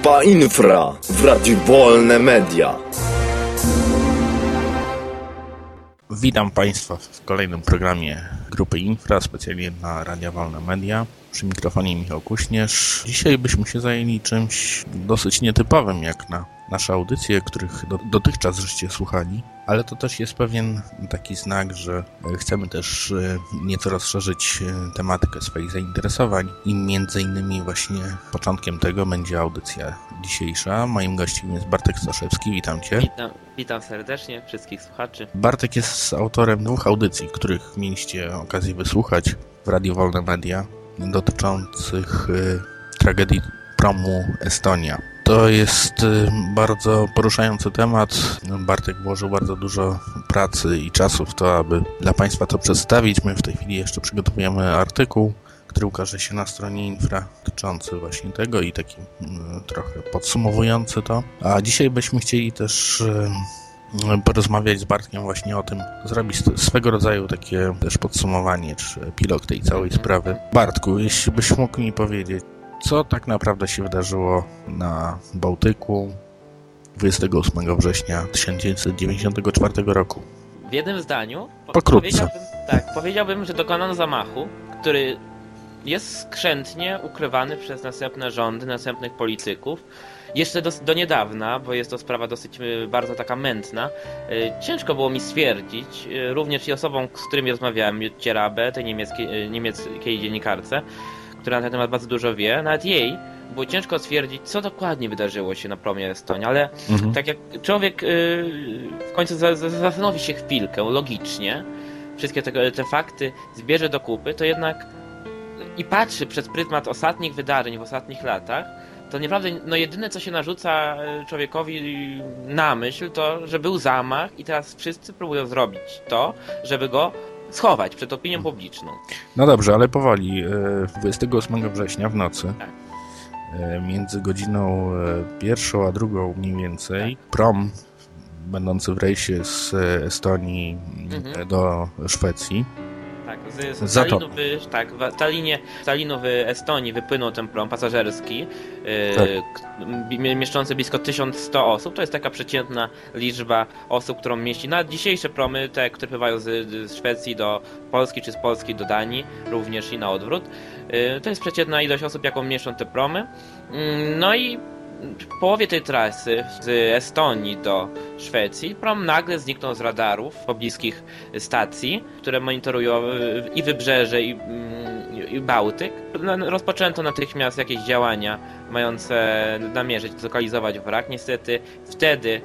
Grupa Infra w Radiu Wolne Media. Witam Państwa w kolejnym programie Grupy Infra, specjalnie na Radia Wolne Media. Przy mikrofonie Michał Kuśnierz. Dzisiaj byśmy się zajęli czymś dosyć nietypowym, jak na nasze audycje, których do, dotychczas żeście słuchali, ale to też jest pewien taki znak, że chcemy też e, nieco rozszerzyć e, tematykę swoich zainteresowań i między innymi właśnie początkiem tego będzie audycja dzisiejsza. Moim gościem jest Bartek Staszewski, witam Cię. Witam, witam serdecznie wszystkich słuchaczy. Bartek jest autorem dwóch audycji, których mieliście okazję wysłuchać w Radio Wolne Media dotyczących tragedii promu Estonia. To jest y, bardzo poruszający temat. Bartek włożył bardzo dużo pracy i czasu w to, aby dla Państwa to przedstawić. My w tej chwili jeszcze przygotowujemy artykuł, który ukaże się na stronie Infra, dotyczący właśnie tego i taki y, trochę podsumowujący to. A dzisiaj byśmy chcieli też y, porozmawiać z Bartkiem właśnie o tym, zrobić swego rodzaju takie też podsumowanie, czy epilog tej całej sprawy. Bartku, jeśli byś mógł mi powiedzieć, co tak naprawdę się wydarzyło na Bałtyku 28 września 1994 roku? W jednym zdaniu Pokrótce. Powiedziałbym, tak, powiedziałbym, że dokonano zamachu, który jest skrzętnie ukrywany przez następne rządy, następnych polityków. Jeszcze do, do niedawna, bo jest to sprawa dosyć y, bardzo taka mętna, y, ciężko było mi stwierdzić, y, również i osobom, z którymi rozmawiałem, Jutcie Rabe, tej niemieckiej, niemieckiej dziennikarce, która na ten temat bardzo dużo wie, nawet jej było ciężko stwierdzić, co dokładnie wydarzyło się na promie Estonii, ale mhm. tak jak człowiek w końcu zastanowi się chwilkę logicznie, wszystkie te, te fakty zbierze do kupy, to jednak i patrzy przez pryzmat ostatnich wydarzeń w ostatnich latach, to naprawdę no jedyne co się narzuca e, człowiekowi na myśl to, że był zamach i teraz wszyscy próbują zrobić to, żeby go schować przed opinią publiczną. No dobrze, ale powoli. 28 września w nocy tak. E, między godziną e, pierwszą a drugą mniej więcej tak. prom będący w rejsie z Estonii mhm. do Szwecji z, z Talinu, wy, tak, w Talinie, w Estonii wypłynął ten prom pasażerski yy, tak. mieszczący blisko 1100 osób. To jest taka przeciętna liczba osób, którą mieści na dzisiejsze promy, te, które pływają z, z Szwecji do Polski, czy z Polski do Danii, również i na odwrót. Yy, to jest przeciętna ilość osób, jaką mieszczą te promy. Yy, no i w połowie tej trasy z Estonii do Szwecji prom nagle zniknął z radarów pobliskich stacji, które monitorują i wybrzeże, i, mm, i Bałtyk. No, rozpoczęto natychmiast jakieś działania mające namierzyć, zlokalizować wrak. Niestety wtedy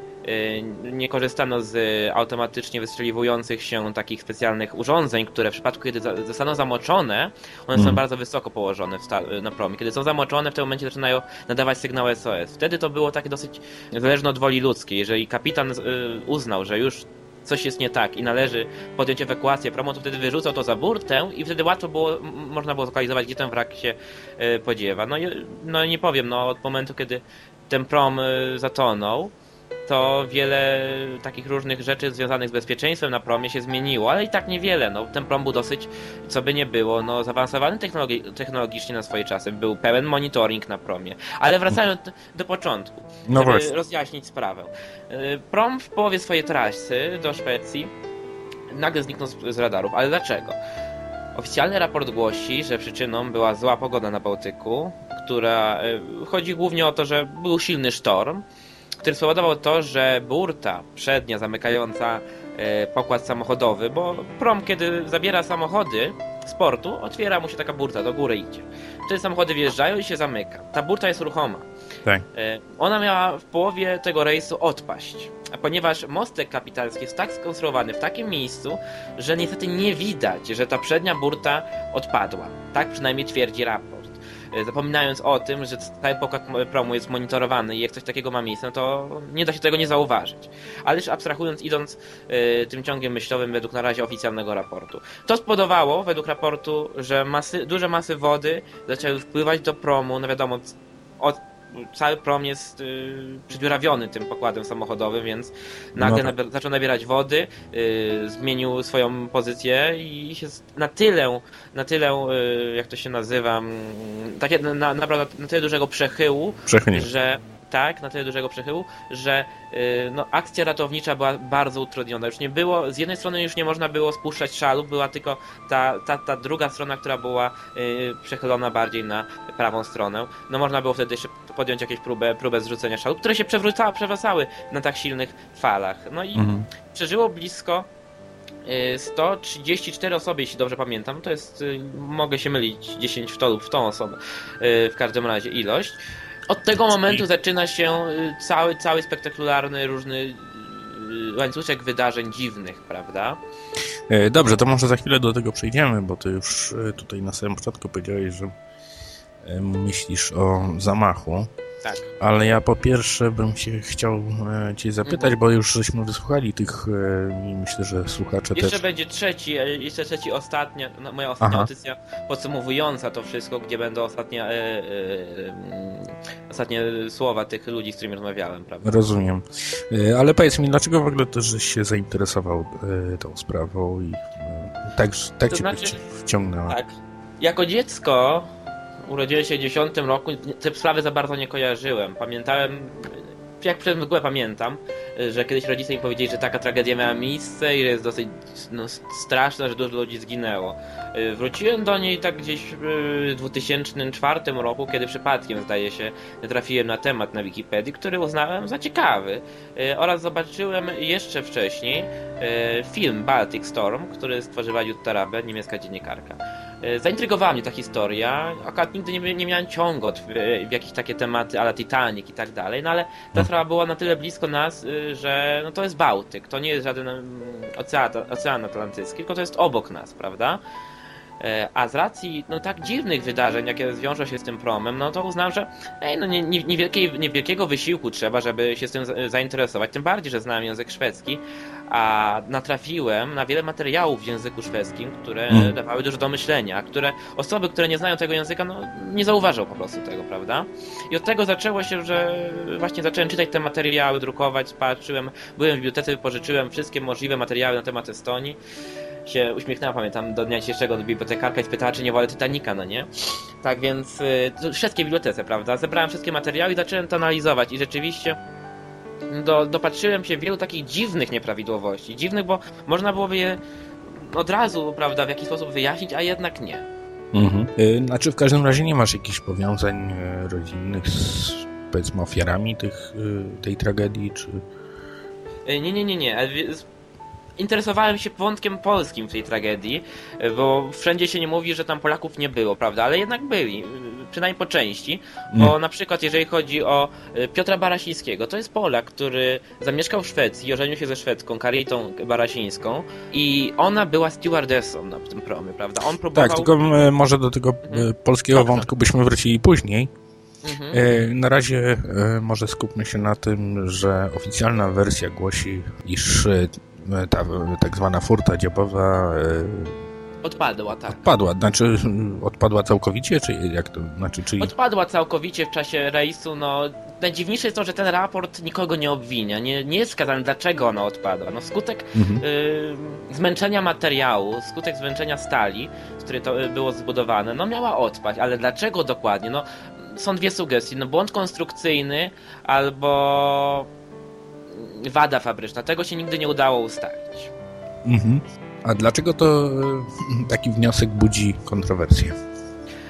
nie korzystano z automatycznie wystrzeliwujących się takich specjalnych urządzeń, które w przypadku, kiedy zostaną zamoczone, one są mhm. bardzo wysoko położone na promie. Kiedy są zamoczone, w tym momencie zaczynają nadawać sygnały SOS. Wtedy to było takie dosyć zależne od woli ludzkiej. Jeżeli kapitan y, uznał, że już coś jest nie tak i należy podjąć ewakuację promu, to wtedy wyrzucał to za burtę i wtedy łatwo było, można było zlokalizować, gdzie ten wrak się y, podziewa. No, no nie powiem, no od momentu, kiedy ten prom zatonął, to wiele takich różnych rzeczy związanych z bezpieczeństwem na promie się zmieniło, ale i tak niewiele. No, ten prom był dosyć, co by nie było, no, zaawansowany technologi technologicznie na swoje czasy. Był pełen monitoring na promie. Ale wracając do początku, no żeby właśnie. rozjaśnić sprawę. Y, prom w połowie swojej trasy do Szwecji nagle zniknął z, z radarów. Ale dlaczego? Oficjalny raport głosi, że przyczyną była zła pogoda na Bałtyku, która y, chodzi głównie o to, że był silny sztorm, który spowodował to, że burta przednia zamykająca e, pokład samochodowy, bo prom kiedy zabiera samochody z portu, otwiera mu się taka burta, do góry idzie. Wtedy samochody wjeżdżają i się zamyka. Ta burta jest ruchoma. Tak. E, ona miała w połowie tego rejsu odpaść. Ponieważ mostek kapitalski jest tak skonstruowany w takim miejscu, że niestety nie widać, że ta przednia burta odpadła. Tak przynajmniej twierdzi raport. E, zapominając o tym, że cały pokład promu jest monitorowany i jak coś takiego ma miejsce, no to nie da się tego nie zauważyć. Ale już abstrahując, idąc y, tym ciągiem myślowym według na razie oficjalnego raportu. To spowodowało, według raportu, że masy, duże masy wody zaczęły wpływać do promu, no wiadomo, od cały prom jest y, przedziurawiony tym pokładem samochodowym, więc nagle no tak. zaczął nabierać wody, y, zmienił swoją pozycję i się na tyle, na tyle, y, jak to się nazywa, mm, takie, na, na, na, tyle dużego przechyłu, że tak, na tyle dużego przechyłu, że y, no, akcja ratownicza była bardzo utrudniona. Już nie było, z jednej strony już nie można było spuszczać szalu, była tylko ta, ta, ta druga strona, która była y, przechylona bardziej na prawą stronę. No można było wtedy jeszcze podjąć jakąś próbę, próbę zrzucenia szalu, które się przewracały, przewracały na tak silnych falach. No i mhm. przeżyło blisko 134 y, osoby, jeśli dobrze pamiętam, to jest, mogę się mylić, 10 wtolów w tą osobę, w każdym razie ilość. Od tego momentu zaczyna się y, cały, cały spektakularny, różny y, łańcuszek wydarzeń dziwnych, prawda? E, dobrze, to może za chwilę do tego przejdziemy, bo ty już e, tutaj na samym początku powiedziałeś, że e, myślisz o zamachu. Tak. Ale ja po pierwsze bym się chciał e, cię zapytać, mhm. bo już żeśmy wysłuchali tych e, i myślę, że słuchacze jeszcze też... będzie trzeci, e, jeszcze trzeci, ostatnia, no, moja ostatnia audycja podsumowująca to wszystko, gdzie będą ostatnie, e, e, ostatnie słowa tych ludzi, z którymi rozmawiałem, prawda? Rozumiem. E, ale powiedz mi, dlaczego w ogóle też się zainteresował tą sprawą i tak, tak to cię znaczy, wciągnęła? Tak. Jako dziecko urodziłem się w 10 roku, te sprawy za bardzo nie kojarzyłem. Pamiętałem, jak przez mgłę pamiętam, że kiedyś rodzice mi powiedzieli, że taka tragedia miała miejsce i że jest dosyć no, straszna, że dużo ludzi zginęło. Wróciłem do niej tak gdzieś w 2004 roku, kiedy przypadkiem, zdaje się, trafiłem na temat na Wikipedii, który uznałem za ciekawy. Oraz zobaczyłem jeszcze wcześniej e, film Baltic Storm, który stworzyła Jutta Rabe, niemiecka dziennikarka. E, zaintrygowała mnie ta historia. Akurat nigdy nie, nie miałem ciągot w, w jakieś takie tematy, ale Titanic i tak dalej, no ale ta mhm. sprawa była na tyle blisko nas, y, że no to jest Bałtyk, to nie jest żaden ocean, ocean Atlantycki, tylko to jest obok nas, prawda? E, a z racji no, tak dziwnych wydarzeń, jakie zwiążą się z tym promem, no to uznałem, że ej, no, nie, nie, niewielkiej, niewielkiego wysiłku trzeba, żeby się z tym zainteresować. Tym bardziej, że znałem język szwedzki, a natrafiłem na wiele materiałów w języku szwedzkim, które hmm. dawały dużo do myślenia, które osoby, które nie znają tego języka, no, nie zauważą po prostu tego, prawda? I od tego zaczęło się, że właśnie zacząłem czytać te materiały, drukować, patrzyłem, byłem w bibliotece, pożyczyłem wszystkie możliwe materiały na temat Estonii się uśmiechnęła, pamiętam, do dnia dzisiejszego do bibliotekarka i spytała, czy nie wolę Titanica, no nie? Tak więc, y, wszystkie bibliotece, prawda? Zebrałem wszystkie materiały i zacząłem to analizować i rzeczywiście do, dopatrzyłem się wielu takich dziwnych nieprawidłowości. Dziwnych, bo można byłoby je od razu, prawda, w jakiś sposób wyjaśnić, a jednak nie. Mhm. Y, znaczy w każdym razie nie masz jakichś powiązań y, rodzinnych z, powiedzmy, ofiarami tych, tej tragedii, czy... Nie, nie, nie, nie interesowałem się wątkiem polskim w tej tragedii, bo wszędzie się nie mówi, że tam Polaków nie było, prawda? Ale jednak byli, przynajmniej po części, bo mm. na przykład jeżeli chodzi o e, Piotra Barasińskiego, to jest Polak, który zamieszkał w Szwecji, ożenił się ze Szwedzką, Karitą Barasińską i ona była stewardessą na tym promie, prawda? On próbował... Tak, tylko e, może do tego e, mhm. polskiego Dobrze. wątku byśmy wrócili później. Mhm. Na razie może skupmy się na tym, że oficjalna wersja głosi, iż ta tak zwana furta dziobowa e, Odpadła, tak. Odpadła, znaczy odpadła całkowicie, czy jak to, znaczy, czyli... Odpadła całkowicie w czasie rejsu, no najdziwniejsze jest to, że ten raport nikogo nie obwinia, nie, nie jest wskazane dlaczego ona odpadła. No skutek mhm. y, zmęczenia materiału, skutek zmęczenia stali, z której to y, było zbudowane, no miała odpaść, ale dlaczego dokładnie? No są dwie sugestie, no błąd konstrukcyjny albo wada fabryczna. Tego się nigdy nie udało ustalić. Mhm. A dlaczego to e, taki wniosek budzi kontrowersję?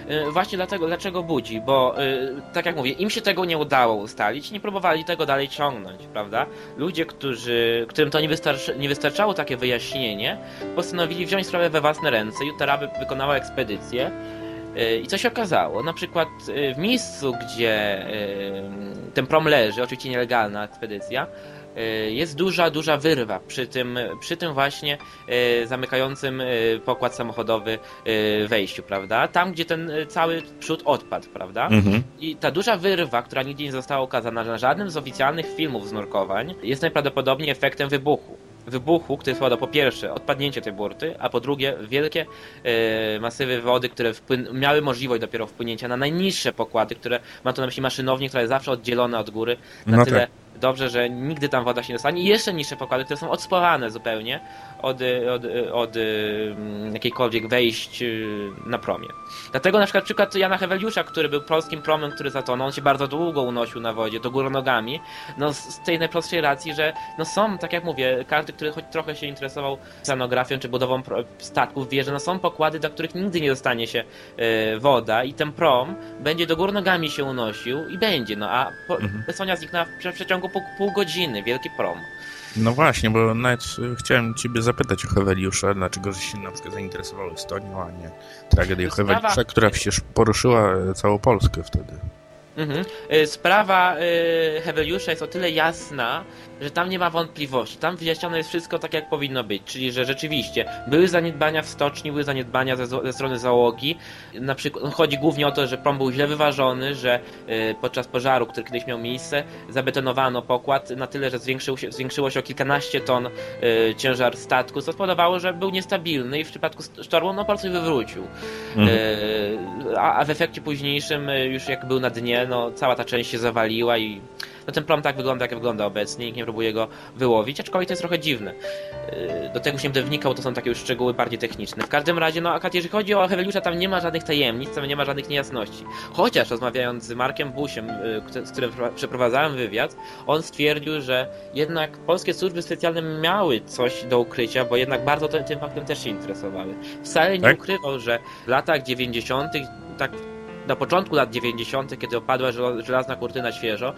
E, właśnie dlatego, dlaczego budzi, bo e, tak jak mówię, im się tego nie udało ustalić, nie próbowali tego dalej ciągnąć, prawda? Ludzie, którzy, którym to nie, wystarczy, nie wystarczało takie wyjaśnienie, postanowili wziąć sprawę we własne ręce. Jutara wykonała ekspedycję i co się okazało? Na przykład w miejscu, gdzie ten prom leży, oczywiście nielegalna ekspedycja, jest duża, duża wyrwa przy tym, przy tym właśnie e, zamykającym e, pokład samochodowy wejściu, prawda? Tam, gdzie ten cały przód odpadł, prawda? Mhm. I ta duża wyrwa, która nigdzie nie została ukazana na żadnym z oficjalnych filmów z nurkowań, jest najprawdopodobniej efektem wybuchu. wybuchu, który spowodował po pierwsze odpadnięcie tej burty, a po drugie wielkie e, masywy wody, które miały możliwość dopiero wpłynięcia na najniższe pokłady, które ma to na myśli maszynownie, która jest zawsze oddzielona od góry, na no tyle tak. Dobrze, że nigdy tam woda się nie dostanie. I jeszcze niższe pokłady, które są odspawane zupełnie od, od, od, mm, jakiejkolwiek wejść y, na promie. Dlatego na przykład przykład Jana Heweliusza, który był polskim promem, który zatonął, on się bardzo długo unosił na wodzie, do góry nogami, no z tej najprostszej racji, że no są, tak jak mówię, każdy, który choć trochę się interesował scenografią czy budową statków, wie, że no są pokłady, do których nigdy nie dostanie się y, woda i ten prom będzie do góry nogami się unosił i będzie, no a po, mhm. Estonia zniknęła w, w przeciągu pół, pół godziny, wielki prom. No właśnie, bo nawet y, chciałem ciebie zapytać o Heweliusza, dlaczego się na przykład zainteresował Estonią, a nie tragedią Heweliusza, która przecież poruszyła e, całą Polskę wtedy. Mhm. Y, sprawa y, Heweliusza jest o tyle jasna, że tam nie ma wątpliwości. Tam wyjaśnione jest wszystko tak, jak powinno być. Czyli, że rzeczywiście były zaniedbania w stoczni, były zaniedbania ze, ze strony załogi. Na przykład no, chodzi głównie o to, że prom był źle wyważony, że y, podczas pożaru, który kiedyś miał miejsce, zabetonowano pokład na tyle, że zwiększył się, zwiększyło się o kilkanaście ton y, ciężar statku, co spowodowało, że był niestabilny i w przypadku sztormu no po prostu wywrócił. Mhm. Y, a, a w efekcie późniejszym, y, już jak był na dnie, no cała ta część się zawaliła i no ten prom tak wygląda, jak wygląda obecnie, nikt nie próbuje go wyłowić, aczkolwiek to jest trochę dziwne. Yy, do tego już nie będę wnikał, to są takie już szczegóły bardziej techniczne. W każdym razie, no akad jeżeli chodzi o Heweliusza, tam nie ma żadnych tajemnic, tam nie ma żadnych niejasności. Chociaż rozmawiając z Markiem Busiem, yy, z którym przeprowadzałem wywiad, on stwierdził, że jednak polskie służby specjalne miały coś do ukrycia, bo jednak bardzo tym faktem też się interesowały. Wcale nie tak? ukrywał, że w latach 90. tak na początku lat 90., kiedy opadła żelazna kurtyna świeżo,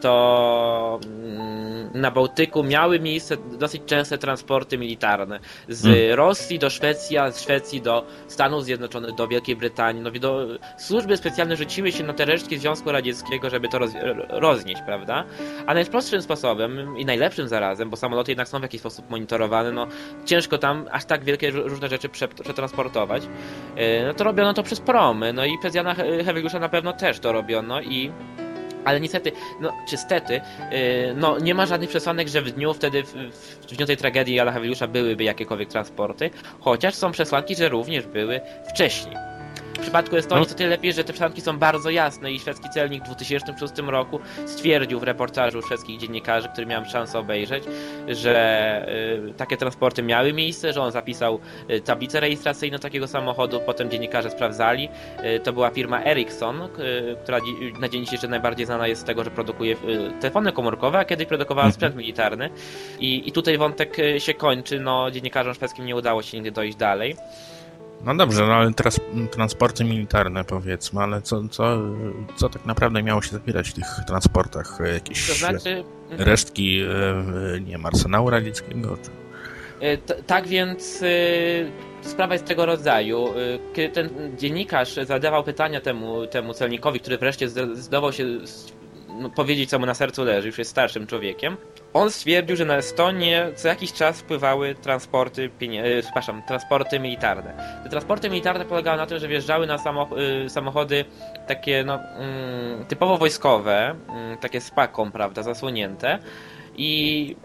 to mm, na Bałtyku miały miejsce dosyć częste transporty militarne. Z hmm. Rosji do Szwecji, a z Szwecji do Stanów Zjednoczonych, do Wielkiej Brytanii. No, do, służby specjalne rzuciły się na te resztki Związku Radzieckiego, żeby to roz, roznieść, prawda? A najprostszym sposobem i najlepszym zarazem, bo samoloty jednak są w jakiś sposób monitorowane, no ciężko tam aż tak wielkie różne rzeczy przetransportować, e, no to robiono to przez promy, no i przez Jana Heweliusza na pewno też to robiono i ale niestety, no, czy stety, yy, no, nie ma żadnych przesłanek, że w dniu wtedy, w, w dniu tej tragedii Jana Heweliusza byłyby jakiekolwiek transporty, chociaż są przesłanki, że również były wcześniej. W przypadku Estonii no. to tyle lepiej, że te przesłanki są bardzo jasne i szwedzki celnik w 2006 roku stwierdził w reportażu szwedzkich dziennikarzy, który miałem szansę obejrzeć, że y, takie transporty miały miejsce, że on zapisał y, tablicę rejestracyjną takiego samochodu, potem dziennikarze sprawdzali. Y, to była firma Ericsson, y, która na dzień dzisiejszy najbardziej znana jest z tego, że produkuje y, telefony komórkowe, a kiedyś produkowała mhm. sprzęt militarny. I, I tutaj wątek y, się kończy, no dziennikarzom szwedzkim nie udało się nigdy dojść dalej. No dobrze, no ale teraz transporty militarne powiedzmy, ale co, co, co tak naprawdę miało się zawierać w tych transportach? Jakieś to znaczy... resztki, e, nie wiem, arsenału radzieckiego? Czy... E, tak więc e, sprawa jest tego rodzaju. Kiedy ten dziennikarz zadawał pytania temu, temu celnikowi, który wreszcie zdawał się no, powiedzieć, co mu na sercu leży, już jest starszym człowiekiem, on stwierdził, że na Estonię co jakiś czas wpływały transporty, e, przepraszam, transporty militarne. Te transporty militarne polegały na tym, że wjeżdżały na e, samochody takie no, mm, typowo wojskowe, mm, takie z paką, prawda, zasłonięte i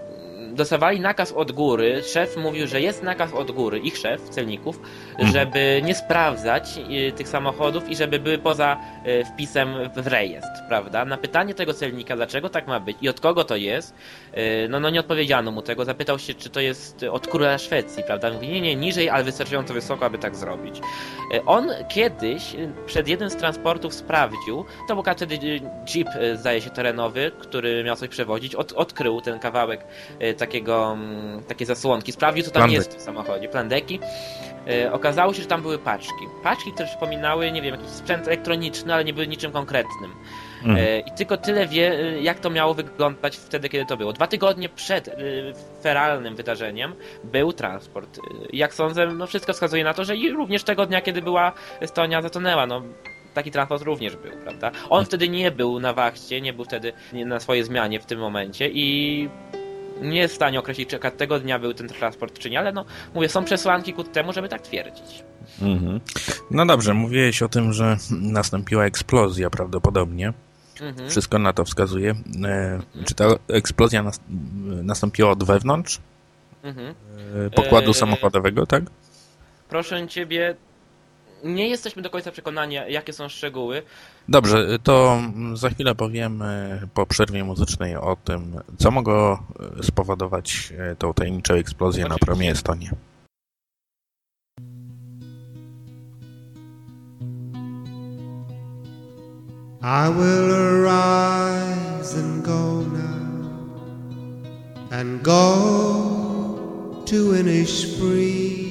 dostawali nakaz od góry, szef mówił, że jest nakaz od góry, ich szef, celników, mhm. żeby nie sprawdzać y, tych samochodów i żeby były poza y, wpisem w rejestr, prawda? Na pytanie tego celnika, dlaczego tak ma być i od kogo to jest, y, no, no nie odpowiedziano mu tego, zapytał się, czy to jest od króla Szwecji, prawda? Mówi, nie, nie, niżej, ale wystarczająco wysoko, aby tak zrobić. On kiedyś przed jednym z transportów sprawdził, to był wtedy jeep, zdaje się, terenowy, który miał coś przewozić, od, odkrył ten kawałek takiego, mm, takie zasłonki, sprawdził co tam Plandek. jest w tym samochodzie, plandeki. E, okazało się, że tam były paczki. Paczki, które przypominały, nie wiem, jakiś sprzęt elektroniczny, ale nie były niczym konkretnym. Mhm. E, I tylko tyle wie, jak to miało wyglądać wtedy, kiedy to było. Dwa tygodnie przed feralnym wydarzeniem był transport. Jak sądzę, no wszystko wskazuje na to, że i również tego dnia, kiedy była Estonia zatonęła, no taki transport również był, prawda? On mhm. wtedy nie był na wachcie, nie był wtedy na swojej zmianie w tym momencie i nie jest w stanie określić, czy tego dnia był ten transport, czy nie, ale no, mówię, są przesłanki ku temu, żeby tak twierdzić. Mhm. No dobrze, mówiłeś o tym, że nastąpiła eksplozja prawdopodobnie. Mhm. Wszystko na to wskazuje. E, czy ta eksplozja nas, nastąpiła od wewnątrz? mhm. pokładu samochodowego, tak? Proszę ciebie, nie jesteśmy do końca przekonani, jakie są szczegóły. Dobrze, to za chwilę powiemy po przerwie muzycznej o tym, co mogło spowodować tą tajemniczą eksplozję Oczywiście. na promie Estonia. I will arise and go now and go to Innisfree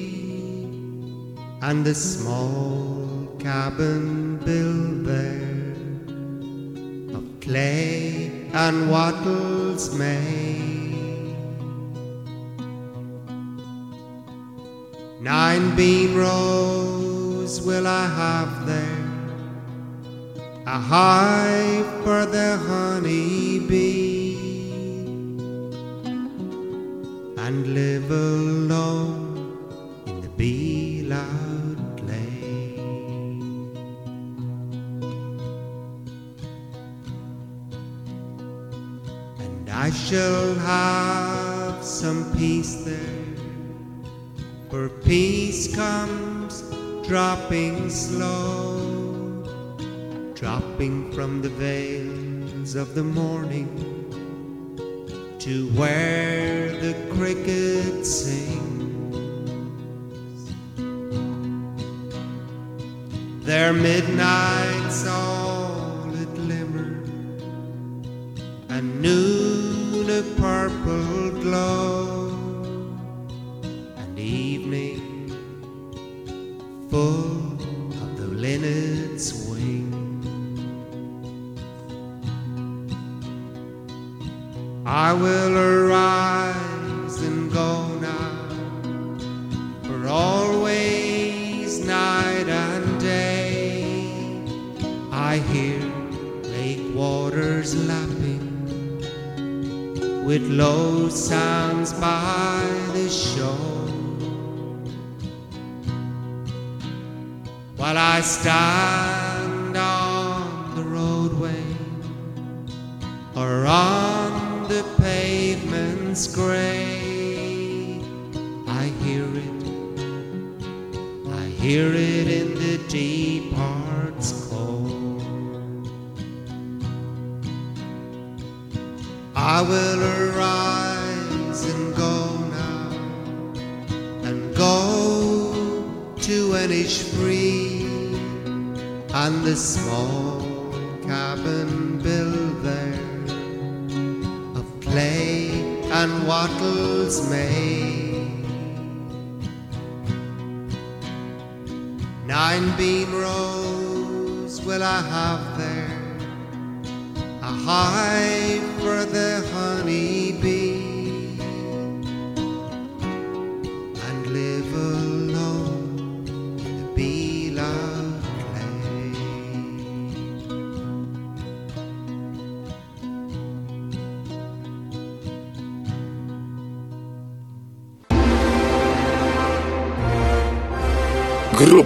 and the small cabin built there of clay and wattles made. Nine bean rows will I have there a hive for the honey bee and live alone in the bee loud I shall have some peace there, for peace comes dropping slow dropping from the veils of the morning to where the cricket sings. Their midnights all a glimmer, a noon a purple glow, and evening full of the linnet's wing. I will arise low sounds by the shore. While I stand the small cabin built there of clay and wattles made.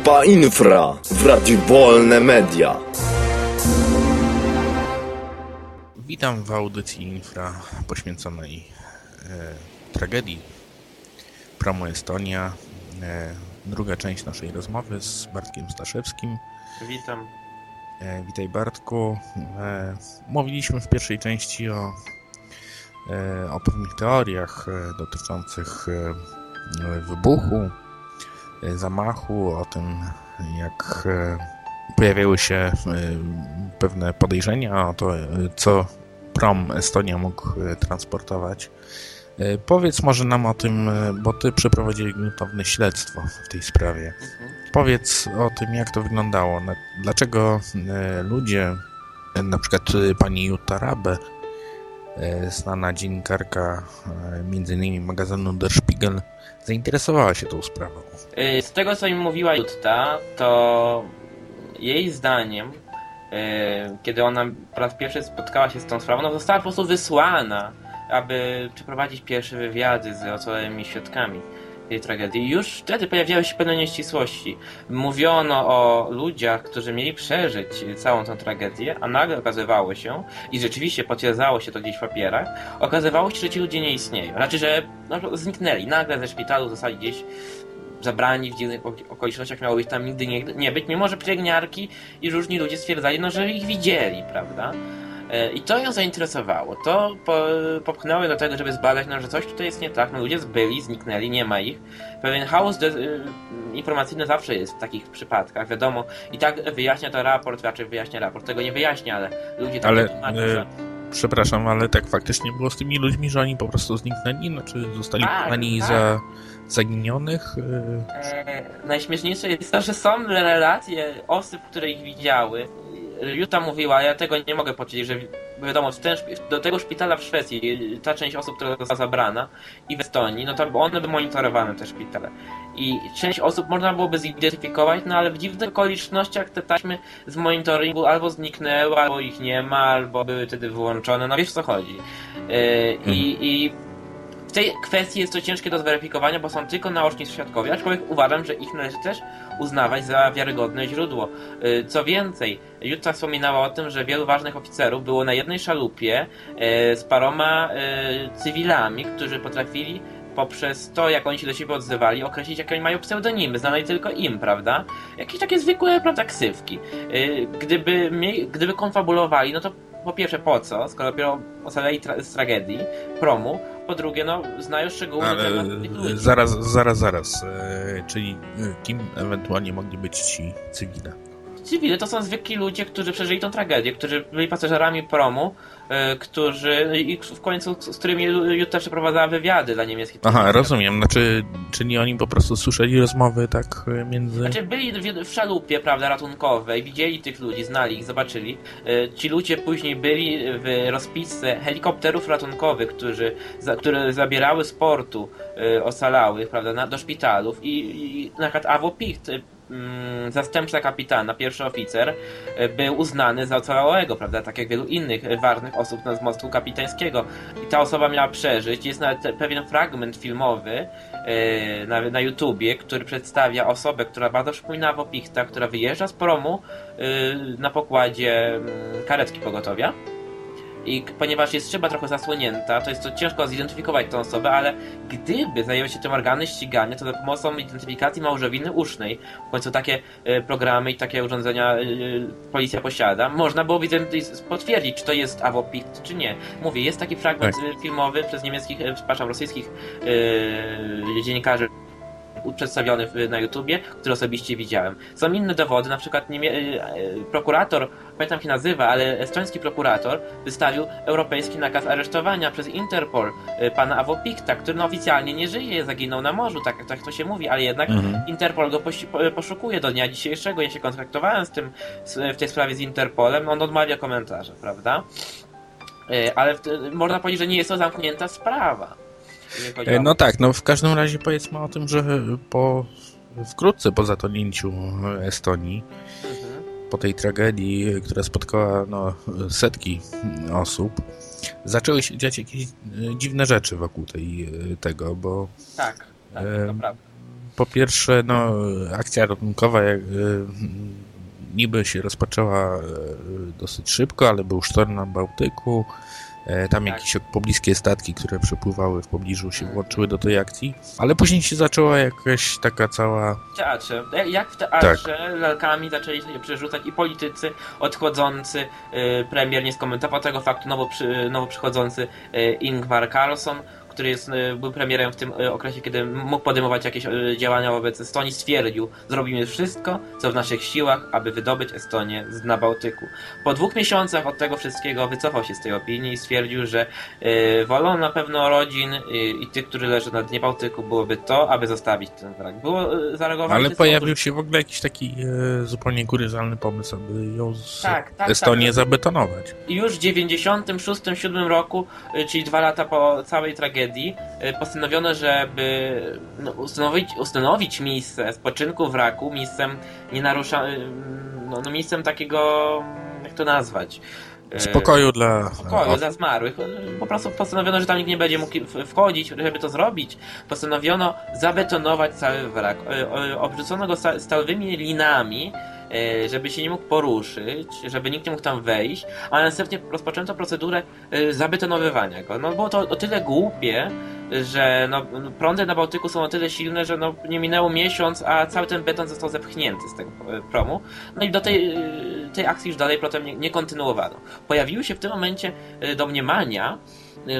Grupa Infra w Radiu Wolne Media. Witam w audycji Infra poświęconej e, tragedii promo Estonia. E, druga część naszej rozmowy z Bartkiem Staszewskim. Witam. E, witaj Bartku. E, mówiliśmy w pierwszej części o, e, o pewnych teoriach e, dotyczących wybuchu zamachu, o tym jak e, pojawiały się e, pewne podejrzenia o to, co prom Estonia mógł e, transportować. Powiedz może nam o tym, bo ty przeprowadziłeś gruntowne śledztwo w tej sprawie. Mhm. Powiedz o tym, jak to wyglądało. Dlaczego ludzie, na przykład pani Jutta Rabe, znana dziennikarka m.in. magazynu Der Spiegel, zainteresowała się tą sprawą. Y, z tego, co mi mówiła Jutta, to jej zdaniem, y, kiedy ona po raz pierwszy spotkała się z tą sprawą, no została po prostu wysłana, aby przeprowadzić pierwsze wywiady z ocalonymi świadkami. tej tragedii. Już wtedy pojawiały się pewne nieścisłości. Mówiono o ludziach, którzy mieli przeżyć całą tę tragedię, a nagle okazywało się, i rzeczywiście potwierdzało się to gdzieś w papierach, okazywało się, że ci ludzie nie istnieją. Znaczy, że no, zniknęli. Nagle ze szpitalu zostali gdzieś zabrani w dziwnych okolicznościach, miało ich tam nigdy nie, nie być, mimo że pielęgniarki i różni ludzie stwierdzali, no, że ich widzieli, prawda? E, I to ją zainteresowało. To po, popchnęło do tego, żeby zbadać, no, że coś tutaj jest nie tak. No, ludzie zbyli, zniknęli, nie ma ich. Pewien chaos de, y, informacyjny zawsze jest w takich przypadkach, wiadomo. I tak wyjaśnia to raport, raczej wyjaśnia raport. Tego nie wyjaśnia, ale ludzie tak ale, tłumaczą, że... Przepraszam, ale tak faktycznie było z tymi ludźmi, że oni po prostu zniknęli, znaczy zostali tak, uznani tak. za zaginionych? E, najśmieszniejsze jest to, że są relacje osób, które ich widziały. Juta mówiła, ja tego nie mogę powiedzieć, że wiadomo, ten, do tego szpitala w Szwecji, ta część osób, która została zabrana i w Estonii, no to one by monitorowane te szpitale. I część osób można byłoby zidentyfikować, no ale w dziwnych okolicznościach te taśmy z monitoringu albo zniknęły, albo ich nie ma, albo były wtedy wyłączone, no wiesz co chodzi. Yy, mhm. I, I w tej kwestii jest to ciężkie do zweryfikowania, bo są tylko naoczni świadkowie, aczkolwiek uważam, że ich należy też uznawać za wiarygodne źródło. Y, co więcej, Jutta wspominała o tym, że wielu ważnych oficerów było na jednej szalupie y, z paroma y, cywilami, którzy potrafili poprzez to, jak oni się do siebie odzywali, określić, jakie oni mają pseudonimy, znane tylko im, prawda? Jakieś takie zwykłe, prawda, ksywki. Gdyby, gdyby konfabulowali, no to po pierwsze po co, skoro dopiero ocaleli tra z tragedii, promu, po drugie, no, znają szczegóły Ale na temat tych ludzi. Zaraz, zaraz, zaraz. E, czyli e, kim ewentualnie mogli być ci cywile? Cywile to są zwykli ludzie, którzy przeżyli tą tragedię, którzy byli pasażerami promu, E, którzy i w końcu z którymi Jutta przeprowadzała wywiady dla niemieckich. Aha, rozumiem. Znaczy, czyli oni po prostu słyszeli rozmowy tak e, między... Znaczy byli w szalupie, prawda, ratunkowej, widzieli tych ludzi, znali ich, zobaczyli. E, ci ludzie później byli w rozpisce helikopterów ratunkowych, którzy, za, które zabierały z portu ocalałych, prawda, na, do szpitalów i, i na przykład Avo Picht zastępca kapitana, pierwszy oficer, e, był uznany za ocalałego, prawda, tak jak wielu innych ważnych osób z mostu kapitańskiego. I ta osoba miała przeżyć. Jest nawet pewien fragment filmowy e, na, na YouTubie, który przedstawia osobę, która bardzo przypomina Wopichta, która wyjeżdża z promu e, na pokładzie mm, karetki pogotowia i ponieważ jest szyba trochę zasłonięta, to jest to ciężko zidentyfikować tę osobę, ale gdyby zajęły się tym organy ścigania, to za pomocą identyfikacji małżowiny usznej, w końcu takie y, programy i takie urządzenia y, policja posiada, można byłoby potwierdzić, czy to jest Avopit, czy nie. Mówię, jest taki fragment tak. filmowy przez niemieckich, przepraszam, rosyjskich dziennikarzy przedstawiony na YouTubie, który osobiście widziałem. Są inne dowody, na przykład nie, e, e, prokurator, pamiętam się nazywa, ale estoński prokurator wystawił europejski nakaz aresztowania przez Interpol e, pana Avopikta, który no oficjalnie nie żyje, zaginął na morzu, tak, tak to się mówi, ale jednak mhm. Interpol go poszukuje do dnia dzisiejszego. Ja się kontaktowałem z tym, w tej sprawie z Interpolem, on odmawia komentarza, prawda? Ale można powiedzieć, że nie jest to zamknięta sprawa. E, no tak, no w każdym razie powiedzmy o tym, że po wkrótce po zatonięciu Estonii, mhm. po tej tragedii, która spotkała no, setki osób, zaczęły się dziać jakieś e, dziwne rzeczy wokół tej, e, tego, bo... Tak, tak, e, Po pierwsze, no, akcja ratunkowa jak, niby się rozpoczęła dosyć szybko, ale był sztorm na Bałtyku, E, tam tak. jakieś pobliskie statki, które przepływały w pobliżu się włączyły do tej akcji, ale później się zaczęła jakaś taka cała... W teatrze. Jak w teatrze tak. lalkami zaczęli się przerzucać i politycy odchodzący, y, premier nie skomentował tego faktu, nowo, przy, nowo przychodzący Ingvar Carlson który jest, e, był premierem w tym e, okresie, kiedy mógł podejmować jakieś e, działania wobec Estonii, stwierdził, zrobimy wszystko, co w naszych siłach, aby wydobyć Estonię z dna Bałtyku. Po dwóch miesiącach od tego wszystkiego wycofał się z tej opinii i stwierdził, że wolą na pewno rodzin i tych, którzy leżą na dnie Bałtyku, byłoby to, aby zostawić ten wrak. Było zareagowanie... Ale pojawił się w ogóle jakiś taki zupełnie kuriozalny pomysł, aby ją z tak, tak, Estonię tak. zabetonować. I już w 96-7 roku, czyli dwa lata po całej tragedii, tragedii y, postanowiono, żeby no, ustanowić, ustanowić miejsce spoczynku wraku miejscem nie narusza, y, no, no miejscem takiego, jak to nazwać, Spokoju dla... Spokoju dla zmarłych. Po prostu postanowiono, że tam nikt nie będzie mógł wchodzić, żeby to zrobić. Postanowiono zabetonować cały wrak. Obrzucono go stalowymi linami, E, żeby się nie mógł poruszyć, żeby nikt nie mógł tam wejść, a następnie rozpoczęto procedurę e, zabetonowywania go. No było to o tyle głupie, że no, prądy na Bałtyku są o tyle silne, że no, nie minęło miesiąc, a cały ten beton został zepchnięty z tego e, promu. No i do tej, tej akcji już dalej potem nie, nie kontynuowano. Pojawiły się w tym momencie domniemania,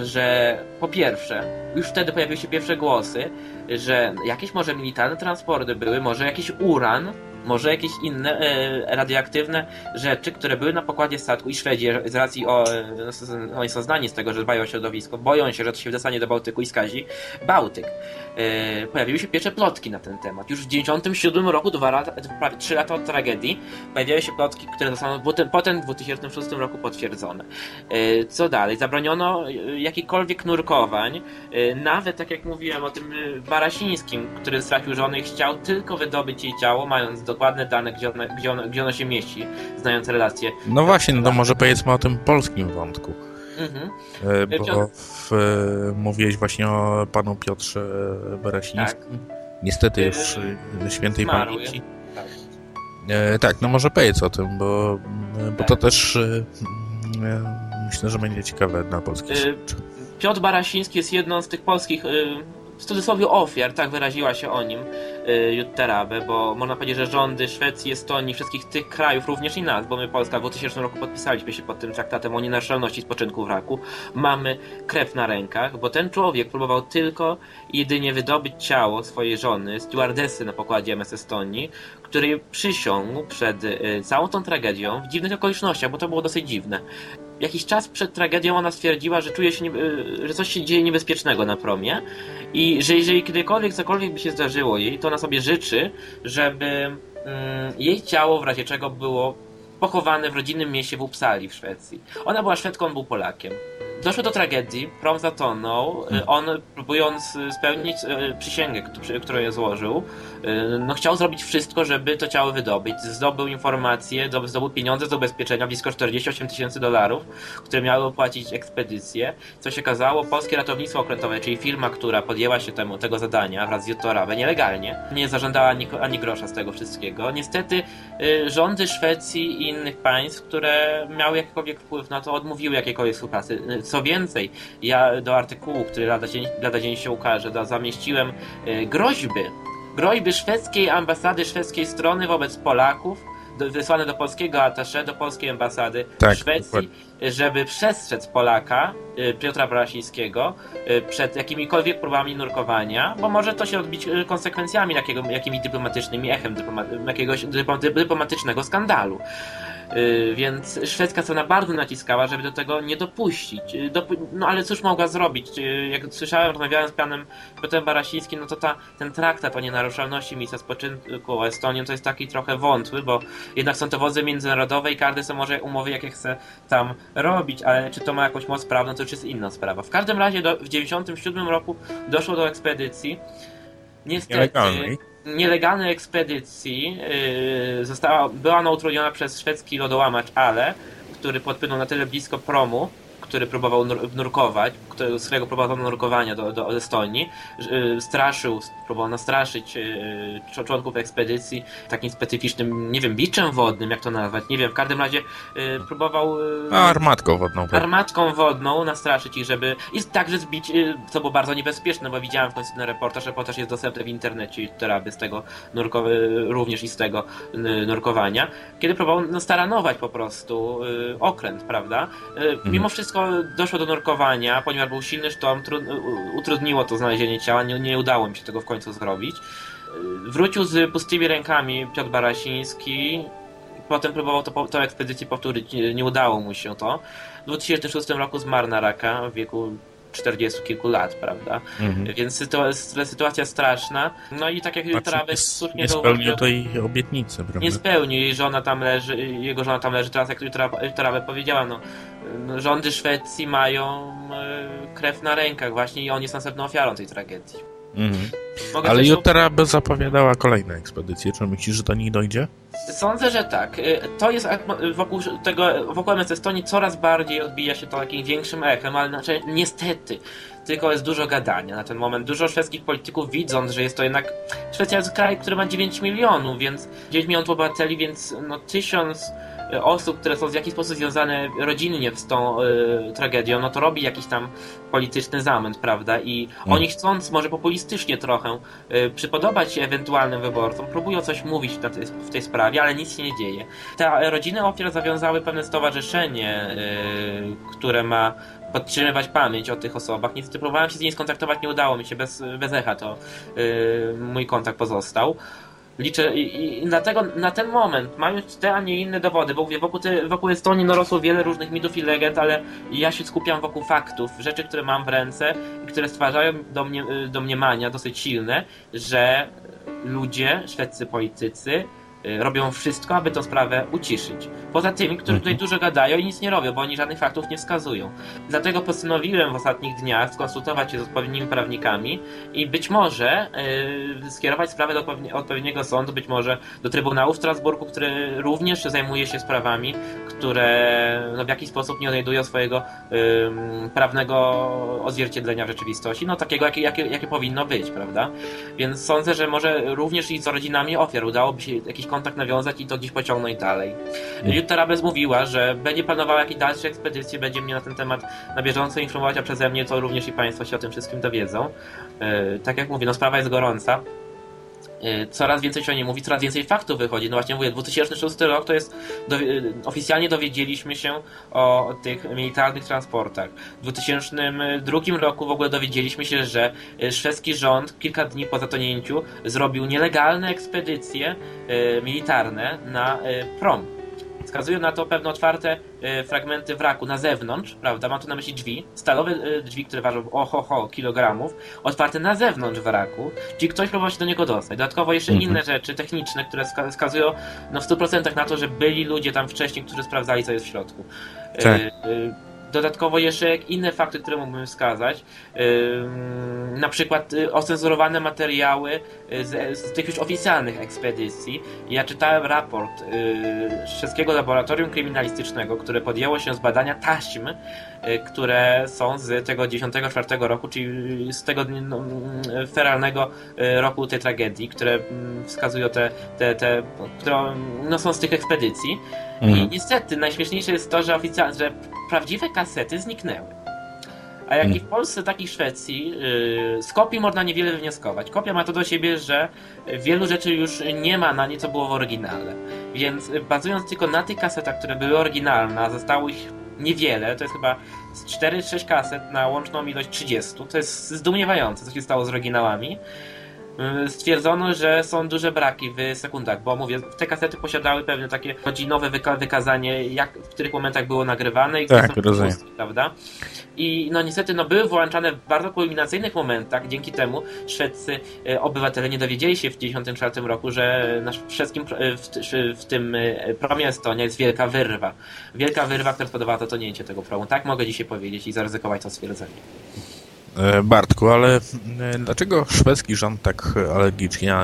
że po pierwsze, już wtedy pojawiły się pierwsze głosy, że jakieś może militarne transporty były, może jakiś uran, może jakieś inne e, radioaktywne rzeczy, które były na pokładzie statku i Szwedzi z racji o, no, oni są znani z tego, że dbają o środowisko, boją się, że to się wydostanie do Bałtyku i skazi Bałtyk. E, pojawiły się pierwsze plotki na ten temat. Już w 1997 roku, dwa lata, prawie 3 lata od tragedii, pojawiały się plotki, które zostaną potem w 2006 roku potwierdzone. E, co dalej? Zabroniono e, jakichkolwiek nurkowań, e, nawet tak jak mówiłem o tym e, Barasińskim, który stracił żonę i chciał tylko wydobyć jej ciało, mając dokładne dane, gdzie ono, gdzie ono, gdzie ono się mieści, znając relacje. No właśnie, no to może powiedzmy o tym polskim wątku. Mhm. E, bo w, e, mówiłeś właśnie o panu Piotrze Berasińskim. Tak. Niestety już e, świętej Zmarł, pamięci. Tak. E, tak, no może powiedz o tym, bo, bo tak. to też e, myślę, że będzie ciekawe dla polskich e, Piotr Barasiński jest jedną z tych polskich w cudzysłowie ofiar, tak wyraziła się o nim y, Jutterabe, bo można powiedzieć, że rządy Szwecji, Estonii, wszystkich tych krajów, również i nas, bo my Polska w 2000 roku podpisaliśmy się pod tym traktatem o nienaruszalności spoczynku wraku, mamy krew na rękach, bo ten człowiek próbował tylko i jedynie wydobyć ciało swojej żony, stewardessy na pokładzie MS Estonii, której przysiągł przed y, całą tą tragedią w dziwnych okolicznościach, bo to było dosyć dziwne jakiś czas przed tragedią ona stwierdziła, że czuje się, y, że coś się dzieje niebezpiecznego na promie i że jeżeli kiedykolwiek cokolwiek by się zdarzyło jej, to ona sobie życzy, żeby mm, jej ciało w razie czego było pochowane w rodzinnym mieście w Uppsali w Szwecji. Ona była Szwedką, on był Polakiem. Doszło do tragedii, prom zatonął, hmm. on próbując spełnić e, przysięgę, którą je złożył, no chciał zrobić wszystko, żeby to ciało wydobyć. Zdobył informacje, zdobył pieniądze z ubezpieczenia, blisko 48 tysięcy dolarów, które miały opłacić ekspedycję. Co się okazało, Polskie Ratownictwo Okrętowe, czyli firma, która podjęła się temu, tego zadania wraz z Jutorabę nielegalnie, nie zażądała ani, ani grosza z tego wszystkiego. Niestety y, rządy Szwecji i innych państw, które miały jakikolwiek wpływ na to, odmówiły jakiejkolwiek współpracy co więcej, ja do artykułu, który lada dzień, lada dzień się ukaże, da, zamieściłem e, groźby, groźby szwedzkiej ambasady, szwedzkiej strony wobec Polaków, do, wysłane do polskiego atasze, do polskiej ambasady tak, w Szwecji, dokładnie. żeby przestrzec Polaka, e, Piotra Brasińskiego, e, przed jakimikolwiek próbami nurkowania, bo może to się odbić konsekwencjami jakiego, jakimiś dyplomatycznymi, echem dyploma, jakiegoś dyplomatycznego skandalu. Y, więc szwedzka strona bardzo naciskała, żeby do tego nie dopuścić. Y, no ale cóż mogła zrobić? Y, jak słyszałem, rozmawiałem z panem Piotrem Barasińskim, no to ta, ten traktat o nienaruszalności miejsca spoczynku Estonią to jest taki trochę wątły, bo jednak są to wodze międzynarodowe i każdy sobie może umowy jakie chce tam robić, ale czy to ma jakąś moc prawną, to już jest inna sprawa. W każdym razie do, w 97 roku doszło do ekspedycji. Niestety nielegalnej ekspedycji yy, została, była ona utrudniona przez szwedzki lodołamacz Ale, który podpłynął na tyle blisko promu, który próbował nurkować, który, z którego próbował nurkowania do, do Estonii, y, straszył, próbował nastraszyć y, członków ekspedycji takim specyficznym, nie wiem, biczem wodnym, jak to nazwać, nie wiem, w każdym razie y, próbował... armatką wodną. Tak. Armatką wodną nastraszyć ich, żeby... I także zbić, co było bardzo niebezpieczne, bo widziałem w końcu ten reportaż, reportaż jest dostępny w internecie, która by z tego nurkowy, również i z tego nurkowania, kiedy próbował no, staranować po prostu okręt, prawda? Mimo mhm. Wszystko doszło do nurkowania, ponieważ był silny sztorm, utrudniło to znalezienie ciała, nie, nie udało mi się tego w końcu zrobić. Wrócił z pustymi rękami Piotr Barasiński, potem próbował to, tę ekspedycję powtórzyć, nie, nie, udało mu się to. W 2006 roku zmarł na raka w wieku 40 kilku lat, prawda? Mhm. Więc sytuacja, sytuacja straszna. No i tak jak znaczy, Trawy słusznie Nie spełnił tej obietnicy, prawda? Nie spełnił. Jej żona tam leży, jego żona tam leży. Teraz jak Trawy powiedziała, no, no, rządy Szwecji mają e, krew na rękach właśnie i on jest następną ofiarą tej tragedii. Mhm. Ale Jutra by zapowiadała kolejne ekspedycje. Czy myślisz, że do nich dojdzie? Sądzę, że tak. Y, to jest wokół tego, wokół MS Estonii coraz bardziej odbija się to takim większym echem, ale znaczy, niestety tylko jest dużo gadania na ten moment. Dużo szwedzkich polityków widząc, że jest to jednak Szwecja jest kraj, który ma 9 milionów, więc 9 milionów obywateli, więc no tysiąc osób, które są w jakiś sposób związane rodzinnie z tą y, tragedią, no to robi jakiś tam polityczny zamęt, prawda? I mm. oni chcąc może populistycznie trochę y, przypodobać się ewentualnym wyborcom, próbują coś mówić tej, w tej sprawie, ale nic się nie dzieje. Te rodziny ofiar zawiązały pewne stowarzyszenie, y, które ma podtrzymywać pamięć o tych osobach. Niestety próbowałem się z nimi skontaktować, nie udało mi się, bez, bez echa to mój kontakt pozostał liczę i, i, dlatego na ten moment, mając te, a nie inne dowody, bo mówię, wokół, te, wokół Estonii narosło wiele różnych mitów i legend, ale ja się skupiam wokół faktów, rzeczy, które mam w ręce i które stwarzają do mnie, domniemania dosyć silne, że ludzie, szwedzcy politycy, Y, robią wszystko, aby tę sprawę uciszyć. Poza tymi, którzy tutaj mhm. dużo gadają i nic nie robią, bo oni żadnych faktów nie wskazują. Dlatego postanowiłem w ostatnich dniach skonsultować się z odpowiednimi prawnikami i być może yy, skierować sprawę do odpowiedniego sądu, być może do Trybunału w Strasburgu, który również zajmuje się sprawami, które no, w jakiś sposób nie odnajdują swojego yy, prawnego odzwierciedlenia w rzeczywistości, no takiego, jakie, jakie, jakie powinno być, prawda? Więc sądzę, że może również i z rodzinami ofiar udałoby się jakiś kontakt nawiązać i to gdzieś pociągnąć dalej. Mm. Jutta Rabes mówiła, że będzie planowała jakieś dalsze ekspedycje, będzie mnie na ten temat na bieżąco informować, a przeze mnie to również i Państwo się o tym wszystkim dowiedzą. Yy, tak jak mówię, no sprawa jest gorąca. Y, coraz więcej się o niej mówi, coraz więcej faktów wychodzi. No właśnie mówię, 2006 rok to jest, do, y, oficjalnie dowiedzieliśmy się o, tych militarnych transportach. W 2002 roku w ogóle dowiedzieliśmy się, że y, szwedzki rząd kilka dni po zatonięciu zrobił nielegalne ekspedycje militarne na prom Wskazują na to pewne otwarte y, fragmenty wraku na zewnątrz, prawda? Mam tu na myśli drzwi, stalowe y, drzwi, które ważą oho, kilogramów, otwarte na zewnątrz wraku, czyli ktoś próbował się do niego dostać. Dodatkowo jeszcze mhm. inne rzeczy techniczne, które wskazują no, w 100% na to, że byli ludzie tam wcześniej, którzy sprawdzali, co jest w środku. Tak. Y, Dodatkowo jeszcze inne fakty, które mógłbym wskazać, na przykład y, ocenzurowane materiały y, z, z, tych już oficjalnych ekspedycji. Ja czytałem raport Czeskiego y, Laboratorium Kryminalistycznego, które podjęło się z badania taśm, które są z tego 94 roku, czyli z tego no, mm, feralnego roku tej tragedii, które mm, wskazują te, te, te które no, są z tych ekspedycji. Mhm. I niestety najśmieszniejsze jest to, że oficjalnie, że prawdziwe kasety zniknęły. A jak i w Polsce, tak i w Szwecji, yy, z kopii można niewiele wywnioskować. Kopia ma to do siebie, że wielu rzeczy już nie ma na nie, co było w oryginale. Więc y, bazując tylko na tych kasetach, które były oryginalne, a zostało ich niewiele, to jest chyba 4-6 kaset na łączną ilość 30, to jest zdumiewające, co się stało z oryginałami. Y, stwierdzono, że są duże braki w sekundach, bo mówię, te kasety posiadały pewne takie godzinowe wyka wykazanie, jak w których momentach było nagrywane i tak, rozumiem. Pustki, prawda? I no niestety no, były włączane w bardzo kulminacyjnych momentach, dzięki temu szwedzcy e, obywatele nie dowiedzieli się w 1994 roku, że na szwedzkim, e, w, w, tym promie Estonia jest wielka wyrwa. Wielka wyrwa, która spodobała to tonięcie tego promu. Tak mogę dzisiaj powiedzieć i zaryzykować to stwierdzenie. E, Bartku, ale e, dlaczego szwedzki rząd tak alergicznie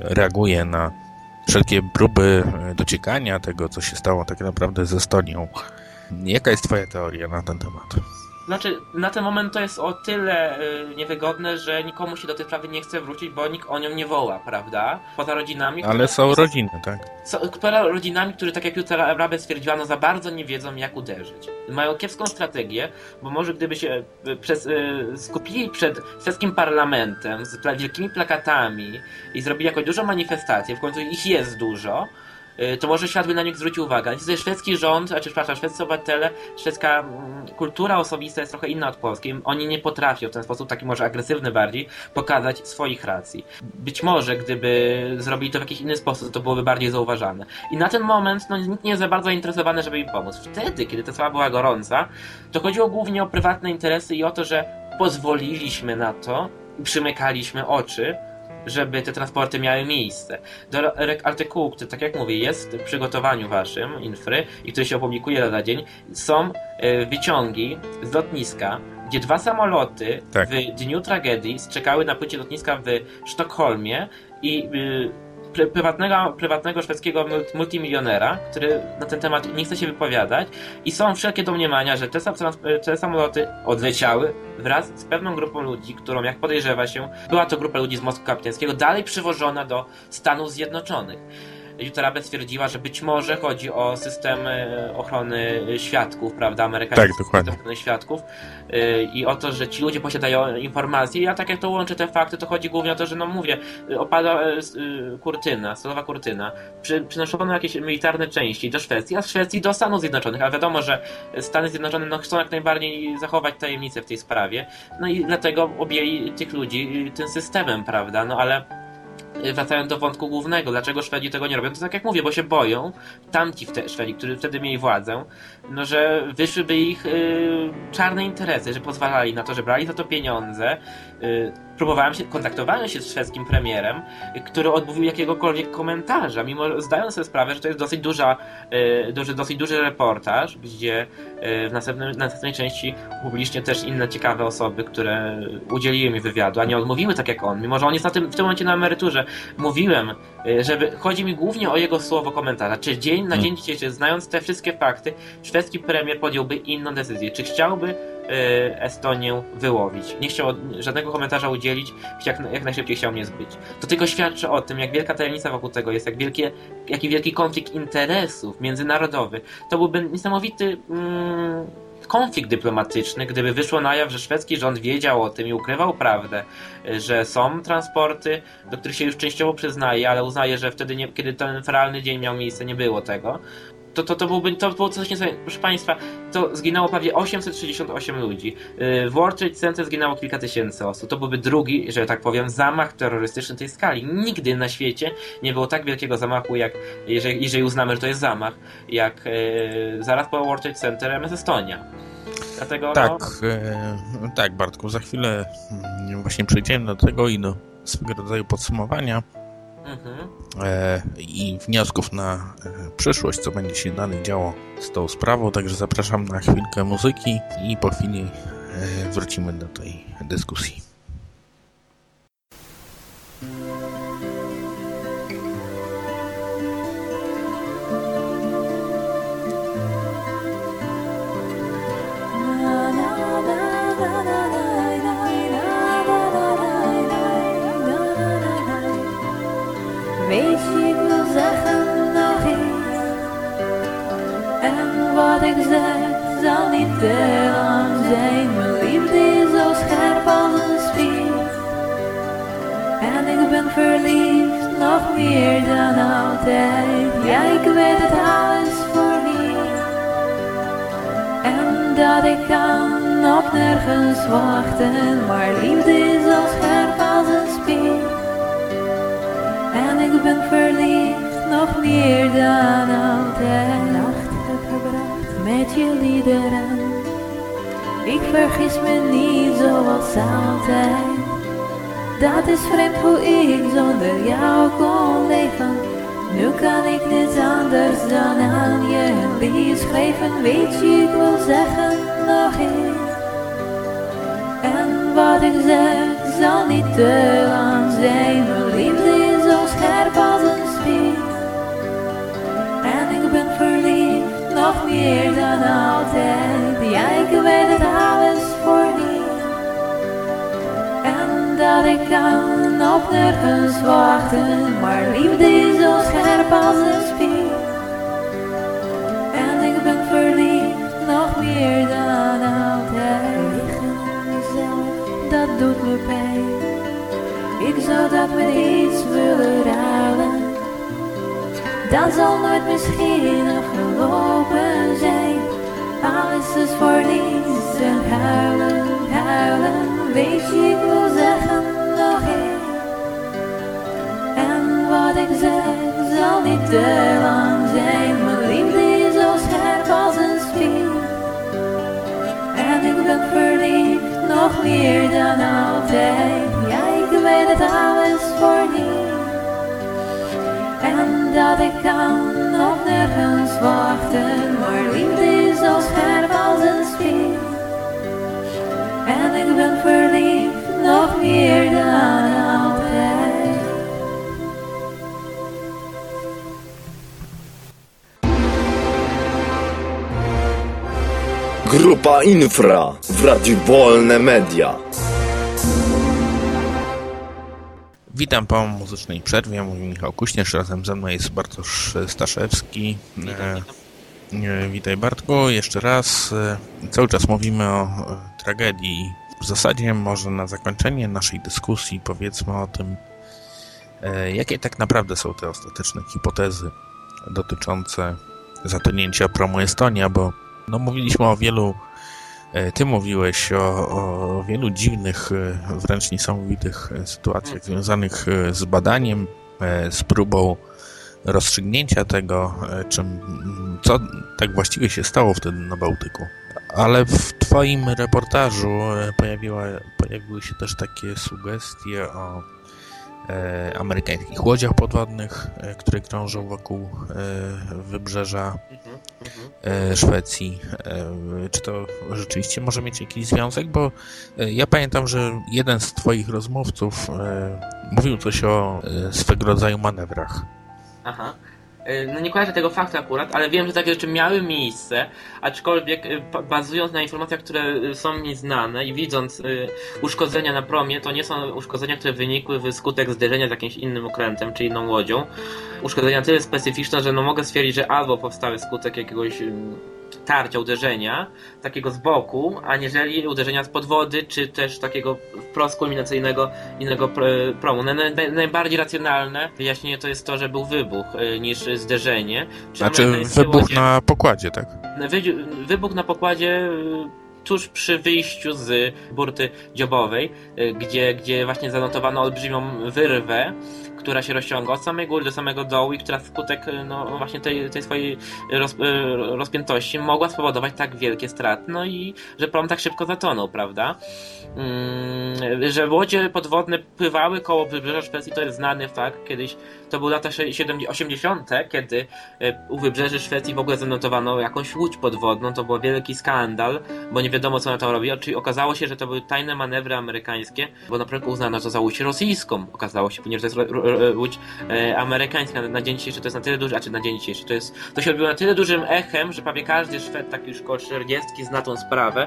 reaguje na wszelkie próby e, dociekania tego, co się stało tak naprawdę ze Estonią? Jaka jest twoja teoria na ten temat? Znaczy, na ten moment to jest o tyle y, niewygodne, że nikomu się do tej sprawy nie chce wrócić, bo nikt o nią nie woła, prawda? Poza rodzinami. Ale są rodziny, tak? Są, poza rodzinami, które, tak jak Jutta Rabe stwierdziła, za bardzo nie wiedzą, jak uderzyć. Mają kiepską strategię, bo może gdyby się y, przez, y, skupili przed szwedzkim parlamentem z wielkimi plakatami i zrobili jakąś dużą manifestację, w końcu ich jest dużo, to może świat by na nich zwrócił uwagę. Niestety szwedzki rząd, znaczy, przepraszam, szwedzcy obywatele, szwedzka mm, kultura osobista jest trochę inna od polskiej. Oni nie potrafią w ten sposób, taki może agresywny bardziej, pokazać swoich racji. Być może, gdyby zrobili to w jakiś inny sposób, to byłoby bardziej zauważane. I na ten moment, no, nikt nie jest za bardzo zainteresowany, żeby im pomóc. Wtedy, kiedy ta sprawa była gorąca, to chodziło głównie o prywatne interesy i o to, że pozwoliliśmy na to, przymykaliśmy oczy, żeby te transporty miały miejsce. Do artykułu, który, tak jak mówię, jest w przygotowaniu waszym, infry, i który się opublikuje lada dzień, są e, wyciągi z lotniska, gdzie dwa samoloty tak. w dniu tragedii czekały na płycie lotniska w Sztokholmie i prywatnego, prywatnego szwedzkiego multimilionera, który na ten temat nie chce się wypowiadać i są wszelkie domniemania, że te, te samoloty odleciały wraz z pewną grupą ludzi, którą jak podejrzewa się, była to grupa ludzi z Moskwy Kapitańskiego, dalej przywożona do Stanów Zjednoczonych. Jutarabe stwierdziła, że być może chodzi o system e, ochrony świadków, prawda, amerykański tak, dokładnie. ochrony świadków. E, i o to, że ci ludzie posiadają informacje. Ja tak jak to łączę te fakty, to chodzi głównie o to, że no mówię, opada e, kurtyna, stalowa kurtyna, Przy, przynoszono jakieś militarne części do Szwecji, a z Szwecji do Stanów Zjednoczonych, ale wiadomo, że Stany Zjednoczone no, chcą jak najbardziej zachować tajemnicę w tej sprawie, no i dlatego objęli tych ludzi tym systemem, prawda, no ale wracając do wątku głównego, dlaczego Szwedzi tego nie robią, to tak jak mówię, bo się boją, tamci Szwedzi, którzy wtedy mieli władzę, no że wyszłyby ich y, czarne interesy, że pozwalali na to, że brali za to pieniądze, y, próbowałem się, kontaktowałem się z szwedzkim premierem, który odmówił jakiegokolwiek komentarza, mimo zdając sobie sprawę, że to jest dosyć duża, e, duży, dosyć duży reportaż, gdzie e, w następnym, następnej części publicznie też inne ciekawe osoby, które udzieliły mi wywiadu, a nie odmówiły tak jak on, mimo że on jest na tym, w tym momencie na emeryturze. Mówiłem, e, żeby chodzi mi głównie o jego słowo komentarza. Czy dzień na hmm. dzień dzisiejszy, znając te wszystkie fakty, szwedzki premier podjąłby inną decyzję? Czy chciałby Y, Estonię wyłowić. Nie chciał żadnego komentarza udzielić, jak, jak najszybciej chciał mnie zbyć. To tylko świadczy o tym, jak wielka tajemnica wokół tego jest, jak wielkie, jaki wielki konflikt interesów międzynarodowy. To byłby niesamowity mm, konflikt dyplomatyczny, gdyby wyszło na jaw, że szwedzki rząd wiedział o tym i ukrywał prawdę, że są transporty, do których się już częściowo przyznaje, ale uznaje, że wtedy, nie, kiedy ten feralny dzień miał miejsce, nie było tego to, to, to, byłby, to było coś niesamowitego. Proszę Państwa, to zginęło prawie 868 ludzi. Y, w World Trade Center zginęło kilka tysięcy osób. To byłby drugi, że tak powiem, zamach terrorystyczny tej skali. Nigdy na świecie nie było tak wielkiego zamachu, jak jeżeli, jeżeli uznamy, że to jest zamach, jak e, zaraz po World Trade Center MS Estonia. Dlatego, tak, no... e, tak, Bartku, za chwilę mm, właśnie przejdziemy do tego i do swego rodzaju podsumowania. E, i wniosków na e, przyszłość, co będzie się dalej działo z tą sprawą. Także zapraszam na chwilkę muzyki i po chwili e, wrócimy do tej dyskusji. Vergis me niet zoals altijd. Dat is vreemd hoe ik zonder jou kon leven. Nu kan ik niets anders dan aan je lief schrijven. Weet je, ik wil zeggen nog eens. En wat ik zeg zal niet te lang zijn. Mijn liefde is zo scherp als een spier. En ik ben verliefd, nog meer dan altijd. Ja, ik weet het alles dat ik kan op nergens wachten, maar liefde is zo scherp als een spier. En ik ben verliefd, nog meer dan altijd. Liggen dat doet me pijn. Ik zou dat met iets willen ruilen. Dat zal nooit misschien afgelopen zijn. Alles is voor niets en huilen, huilen. Weet je, ik wil zeggen nog eens. En wat ik zeg zal niet te lang zijn. Mijn liefde is zo scherp als een spier. En ik ben verliefd, nog meer dan altijd. Ja, ik weet het alles voor niet. En dat ik kan nog nergens wachten. Maar liefde is zo als een spier. En ik ben verliefd, nog meer dan altijd. Grupa Infra w Radiu Wolne Media. Witam po muzycznej przerwie, mówi Michał Kuśnierz, razem ze mną jest Bartosz Staszewski. Witam, witam. E, e, witaj Bartku, jeszcze raz. E, cały czas mówimy o tragedii. W zasadzie może na zakończenie naszej dyskusji powiedzmy o tym, e, jakie tak naprawdę są te ostateczne hipotezy dotyczące zatonięcia promu Estonia, bo no, mówiliśmy o wielu, e, ty mówiłeś o, o wielu dziwnych, e, wręcz niesamowitych sytuacjach związanych z badaniem, z próbą rozstrzygnięcia tego, czym, co tak właściwie się stało wtedy na Bałtyku. Ale w Twoim reportażu e, pojawiła, pojawiły się też takie sugestie o e, amerykańskich łodziach podwodnych, e, które krążą wokół e, wybrzeża Mhm, mhm. e, Szwecji. E, Czy to rzeczywiście może mieć jakiś związek? Bo ja pamiętam, że jeden z Twoich rozmówców mówił coś o swego rodzaju manewrach. Aha. Y, No nie kojarzę tego faktu akurat, ale wiem, że takie rzeczy miały miejsce, aczkolwiek pa- bazując na informacjach, które y, są mi znane i widząc uszkodzenia na promie, to nie są uszkodzenia, które wynikły wskutek zderzenia z jakimś innym okrętem czy inną łodzią. Uszkodzenia tyle specyficzne, że no mogę stwierdzić, że albo powstały skutek jakiegoś tarcia, uderzenia, takiego z boku, aniżeli uderzenia z podwody, czy też takiego wprost kulminacyjnego innego pr- promu. Na- na- najbardziej racjonalne wyjaśnienie to jest to, że był wybuch y, niż zderzenie. Czy Znaczy amerykańskie wybuch na pokładzie, tak? Wy- Wybuch na pokładzie tuż przy wyjściu z burty dziobowej, y, gdzie, gdzie właśnie zanotowano olbrzymią wyrwę, która się rozciąga od samej góry do samego dołu i która wskutek y, no, właśnie tej, tej swojej roz, y, rozpiętości mogła spowodować tak wielkie straty, no i że prom tak szybko zatonął, prawda? Mm, że łodzie podwodne pływały koło wybrzeża Szwecji, to jest znany fakt. Kiedyś to były lata 70, 80., kiedy e, u wybrzeży Szwecji w ogóle zanotowano jakąś łódź podwodną. To był wielki skandal, bo nie wiadomo co ona tam robiła. Czyli okazało się, że to były tajne manewry amerykańskie, bo na początku uznano to za łódź rosyjską. Okazało się, ponieważ to jest łódź e, amerykańska. Na, dzień dzisiejszy to jest na tyle duży, a czy na dzień dzisiejszy to jest, to się odbiło na tyle dużym echem, że prawie każdy Szwed taki już koło 40 zna tą sprawę,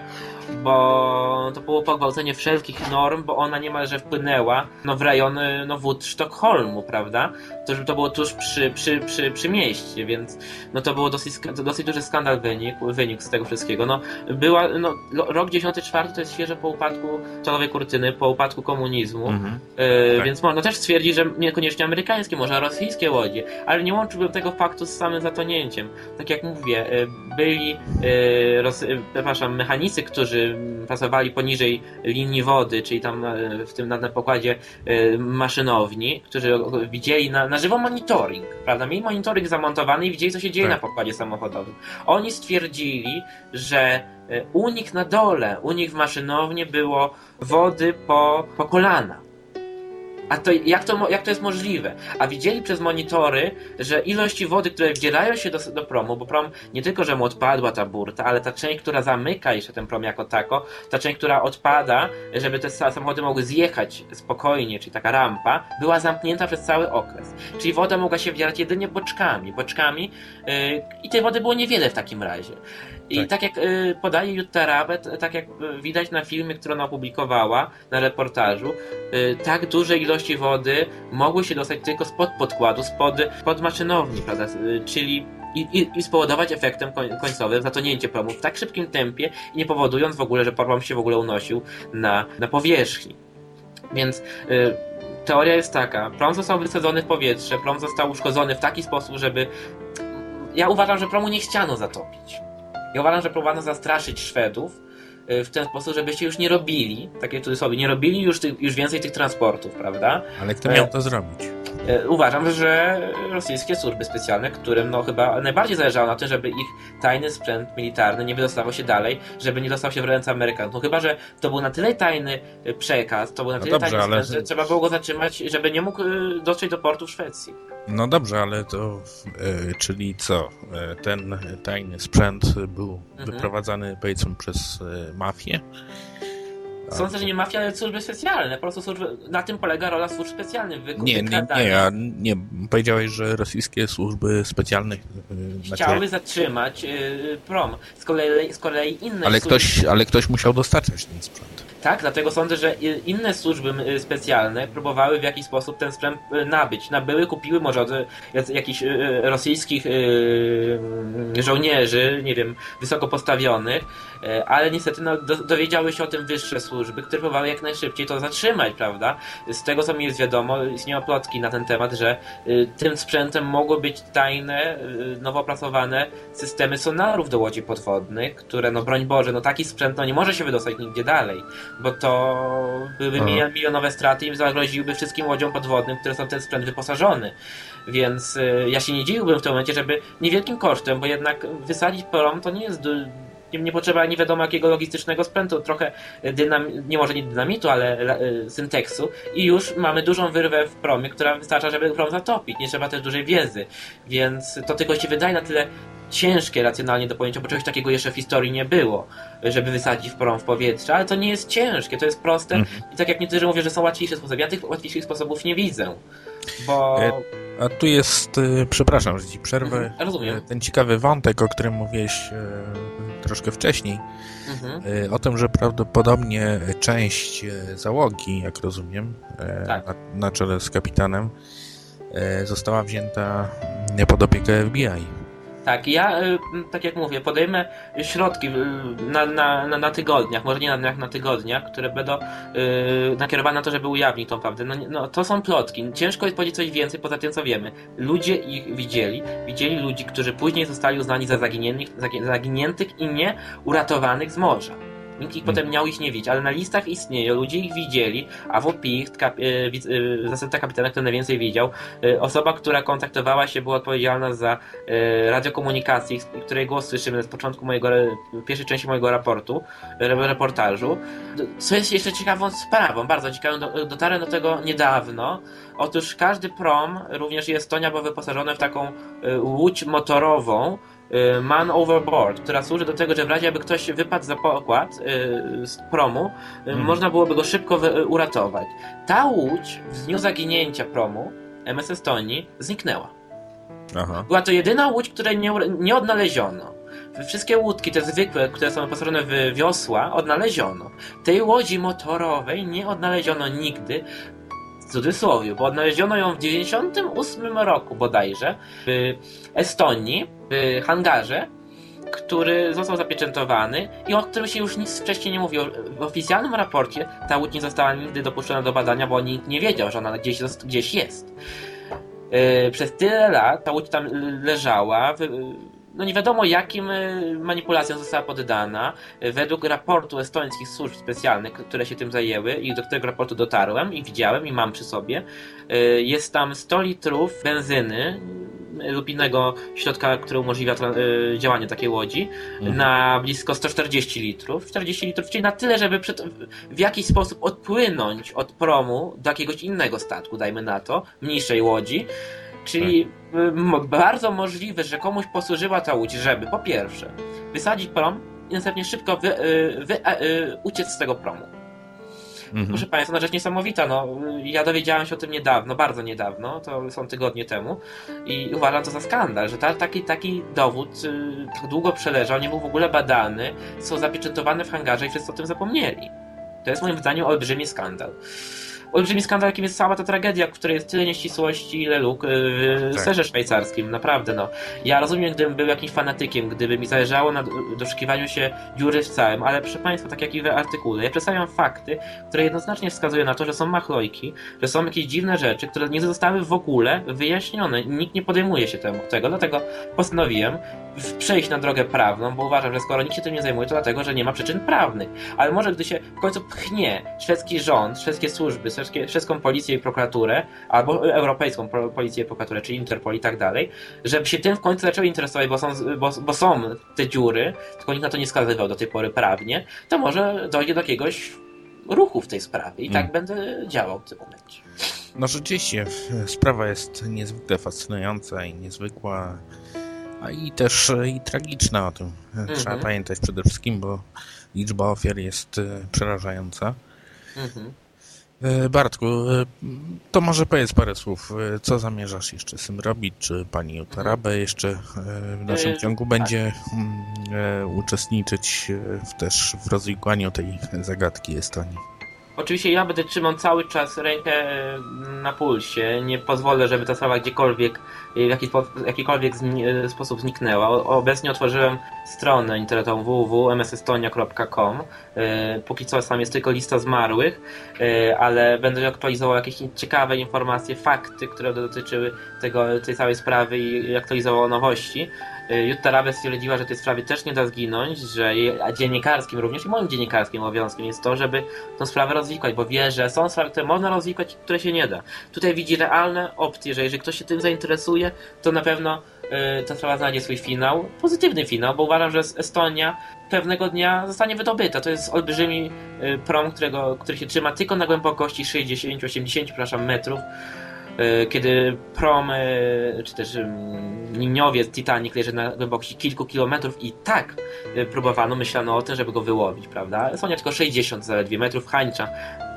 bo to było pogwałcenie wszelkich norm, bo ona niemalże wpłynęła no, w rejon no, wód Sztokholmu, prawda? To, to było tuż przy, przy, przy, przy mieście, więc no, to było dosyć, to dosyć duży skandal wynikł, wynikł z tego wszystkiego. No, była, no, rok 94 to jest świeże po upadku czalowej kurtyny, po upadku komunizmu, Mhm. E, Tak. Więc można też stwierdzić, że niekoniecznie amerykańskie, może rosyjskie łodzie, ale nie łączyłbym tego faktu z samym zatonięciem. Tak jak mówię, e, byli roz, e, przepraszam, mechanicy, którzy pracowali poniżej linii wody, czyli tam w tym na, na pokładzie maszynowni, którzy widzieli na, na żywo monitoring, prawda? Mieli monitoring zamontowany i widzieli, co się dzieje Tak. na pokładzie samochodowym. Oni stwierdzili, że u nich na dole, u nich w maszynowni było wody po, po kolana. A to jak, to jak to jest możliwe? A widzieli przez monitory, że ilości wody, które wdzielają się do, do promu, bo prom nie tylko, że mu odpadła ta burta, ale ta część, która zamyka jeszcze ten prom jako tako, ta część, która odpada, żeby te sa- samochody mogły zjechać spokojnie, czyli taka rampa, była zamknięta przez cały okres. Czyli woda mogła się wdzielać jedynie boczkami, boczkami yy, i tej wody było niewiele w takim razie. I Tak. tak, jak y, podaje Jutta Rabet, tak jak y, widać na filmie, który ona opublikowała, na reportażu, y, tak duże ilości wody mogły się dostać tylko spod podkładu, spod, spod maszynowni, prawda? Y, czyli i, i, i spowodować efektem koń, końcowym zatonięcie promu w tak szybkim tempie i nie powodując w ogóle, że prom się w ogóle unosił na, na powierzchni. Więc y, teoria jest taka, prom został wysadzony w powietrze, prom został uszkodzony w taki sposób, żeby ja uważam, że promu nie chciano zatopić. Ja uważam, że próbowano zastraszyć Szwedów y, w ten sposób, żebyście już nie robili, takie cudzysłowie, nie robili już, tych, już więcej tych transportów, prawda? Ale kto E, miał to zrobić? E, Uważam, że rosyjskie służby specjalne, którym no chyba najbardziej zależało na tym, żeby ich tajny sprzęt militarny nie wydostawał się dalej, żeby nie dostał się w ręce Amerykanów. No chyba, że to był na tyle tajny e, przekaz, to był na No tyle dobrze, tajny ale- sprzęt, że trzeba było go zatrzymać, żeby nie mógł e, dotrzeć do portu w Szwecji. No dobrze, ale to, e, czyli co? E, ten tajny sprzęt był Mhm. wyprowadzany powiedzmy przez e, mafię? Sądzę, że nie mafia, ale służby specjalne. Po prostu służby, na tym polega rola służb specjalnych. Nie, nie, nie, ja nie. Powiedziałeś, że rosyjskie służby specjalne yy, chciały zatrzymać yy, prom. Z kolei, z kolei inne ale służby... ktoś, ale ktoś musiał dostarczać ten sprzęt. Tak, dlatego sądzę, że inne służby specjalne próbowały w jakiś sposób ten sprzęt y, nabyć. Nabyły, kupiły może od y, jakichś y, rosyjskich żołnierzy, nie wiem, wysoko postawionych, ale niestety no, dowiedziały się o tym wyższe służby, które próbowały jak najszybciej to zatrzymać, prawda? Z tego, co mi jest wiadomo, istnieją plotki na ten temat, że tym sprzętem mogły być tajne, nowo opracowane systemy sonarów do łodzi podwodnych, które, no broń Boże, no taki sprzęt no, nie może się wydostać nigdzie dalej bo to byłyby Aha. milionowe straty i zagroziłyby wszystkim łodziom podwodnym, które są w ten sprzęt wyposażone. Więc ja się nie dziwiłbym w tym momencie, żeby niewielkim kosztem, bo jednak wysadzić prom to nie jest nie, nie potrzeba nie wiadomo jakiego logistycznego sprzętu, trochę dynam, nie może nie dynamitu, ale y, synteksu i już mamy dużą wyrwę w promie, która wystarcza, żeby prom zatopić. Nie trzeba też dużej wiedzy. Więc to tylko się wydaje na tyle ciężkie racjonalnie do pojęcia, bo czegoś takiego jeszcze w historii nie było, żeby wysadzić prom w powietrze, ale to nie jest ciężkie, to jest proste mhm. i tak jak niektórzy mówią, że są łatwiejsze sposoby, ja tych łatwiejszych sposobów nie widzę, bo... E, a tu jest, e, przepraszam, że ci przerwę, mhm, rozumiem. ten ciekawy wątek, o którym mówiłeś e, troszkę wcześniej, mhm. o tym, że prawdopodobnie część załogi, jak rozumiem, tak. na, na czele z kapitanem, została wzięta pod opiekę FBI. Tak, ja, y, tak jak mówię, podejmę środki y, na, na, na, na tygodniach, może nie na dniach, na tygodniach, które będą yy, nakierowane na to, żeby ujawnić tą prawdę. No, no, to są plotki. Ciężko jest powiedzieć coś więcej poza tym, co wiemy. Ludzie ich widzieli. Widzieli ludzi, którzy później zostali uznani za zaginiętych, zaginiętych i nie uratowanych z morza. Nikt ich hmm. potem miał ich nie widzieć, ale na listach istnieją, ludzie ich widzieli, a w Picht, kap, y, kapitana, który najwięcej widział, y, osoba, która kontaktowała się, była odpowiedzialna za y, radiokomunikację, której głos słyszymy z początku mojego, pierwszej części mojego raportu, reportażu. Co jest jeszcze ciekawą sprawą, bardzo ciekawą, do, dotarłem do tego niedawno. Otóż każdy prom, również Estonia, była wyposażona w taką łódź motorową, man overboard, która służy do tego, że w razie jakby ktoś wypadł za pokład y, z promu, y, hmm. można byłoby go szybko uratować. Ta łódź w dniu zaginięcia promu MS Estonii zniknęła. Aha. Była to jedyna łódź, której nie, nie odnaleziono. Wszystkie łódki, te zwykłe, które są wyposażone w wiosła, odnaleziono. Tej łodzi motorowej nie odnaleziono nigdy, w cudzysłowie, bo odnaleziono ją w 98 roku bodajże w Estonii, w hangarze, który został zapieczętowany i o którym się już nic wcześniej nie mówiło. W oficjalnym raporcie ta łódź nie została nigdy dopuszczona do badania, bo nikt nie wiedział, że ona gdzieś, gdzieś jest. Yy, przez tyle lat ta łódź tam leżała, no nie wiadomo jakim e, manipulacjom została poddana. E, według raportu estońskich służb specjalnych, które się tym zajęły i do tego raportu dotarłem i widziałem i mam przy sobie, e, jest tam 100 litrów benzyny lub innego środka, który umożliwia działanie takiej łodzi mhm. na blisko 140 litrów. 40 litrów, czyli na tyle, żeby w jakiś sposób odpłynąć od promu do jakiegoś innego statku, dajmy na to, mniejszej łodzi. Czyli tak. bardzo możliwe, że komuś posłużyła ta łódź, żeby po pierwsze wysadzić prom i następnie szybko wy, y, wy, wy, y, uciec z tego promu. Mhm. Proszę Państwa, no rzecz niesamowita. No, ja dowiedziałem się o tym niedawno, bardzo niedawno, to są tygodnie temu i uważam to za skandal, że ta, taki, taki dowód y, tak długo przeleżał, nie był w ogóle badany, są zapieczętowane w hangarze i wszyscy o tym zapomnieli. To jest moim zdaniem olbrzymi skandal olbrzymi skandal, jakim jest cała ta tragedia, w której jest tyle nieścisłości, ile luk yy, w tak. serze szwajcarskim, naprawdę no. Ja rozumiem, gdybym był jakimś fanatykiem, gdyby mi zależało na doszukiwaniu się dziury w całym, ale proszę Państwa, tak jak i w artykule, ja przedstawiam fakty, które jednoznacznie wskazują na to, że są machlojki, że są jakieś dziwne rzeczy, które nie zostały w ogóle wyjaśnione. Nikt nie podejmuje się temu, tego, dlatego postanowiłem przejść na drogę prawną, bo uważam, że skoro nikt się tym nie zajmuje, to dlatego, że nie ma przyczyn prawnych. Ale może gdy się w końcu pchnie szwedzki rząd, szwedzkie służby, szwedzkie, szwedzką policję i prokuraturę, albo europejską policję i prokuraturę, czyli Interpol i tak dalej, żeby się tym w końcu zaczęły interesować, bo są, bo, bo są te dziury, tylko nikt na to nie wskazywał do tej pory prawnie, to może dojdzie do jakiegoś ruchu w tej sprawie i tak hmm. będę działał w tym momencie. No rzeczywiście, sprawa jest niezwykle fascynująca i niezwykła A i też i tragiczna o tym. Mhm. Trzeba pamiętać przede wszystkim, bo liczba ofiar jest przerażająca. Mhm. E, Bartku, e, to może powiedz parę słów. E, co zamierzasz jeszcze z tym robić? Czy pani Utarabe jeszcze w naszym ciągu będzie mm, uczestniczyć też w rozwikłaniu tej zagadki Estonii? Oczywiście ja będę trzymał cały czas rękę e, na pulsie. Nie pozwolę, żeby ta sprawa gdziekolwiek, w jakiś, jakikolwiek e, sposób zniknęła. Obecnie otworzyłem stronę internetową www.msestonia.com. E, póki co tam jest tylko lista zmarłych, ale będę aktualizował jakieś ciekawe informacje, fakty, które dotyczyły tego, tej całej sprawy i aktualizował nowości. Y, Jutta Rabe stwierdziła, że tej sprawie też nie da zginąć, że jej, a dziennikarskim również i moim dziennikarskim obowiązkiem jest to, żeby tę sprawę rozwikłać, bo wie, że są sprawy, które można rozwikłać, które się nie da. Tutaj widzi realne opcje, że jeżeli ktoś się tym zainteresuje, to na pewno y, ta sprawa znajdzie swój finał, pozytywny finał, bo uważam, że Estonia pewnego dnia zostanie wydobyta. To jest olbrzymi y, prom, którego, który się trzyma tylko na głębokości 60-80 przepraszam, metrów. E, kiedy prom, e, czy też liniowiec Titanic leży na głębokości kilku kilometrów i tak e, próbowano, myślano o tym, żeby go wyłowić, prawda? Są nie tylko 60 zaledwie metrów, Hańcza,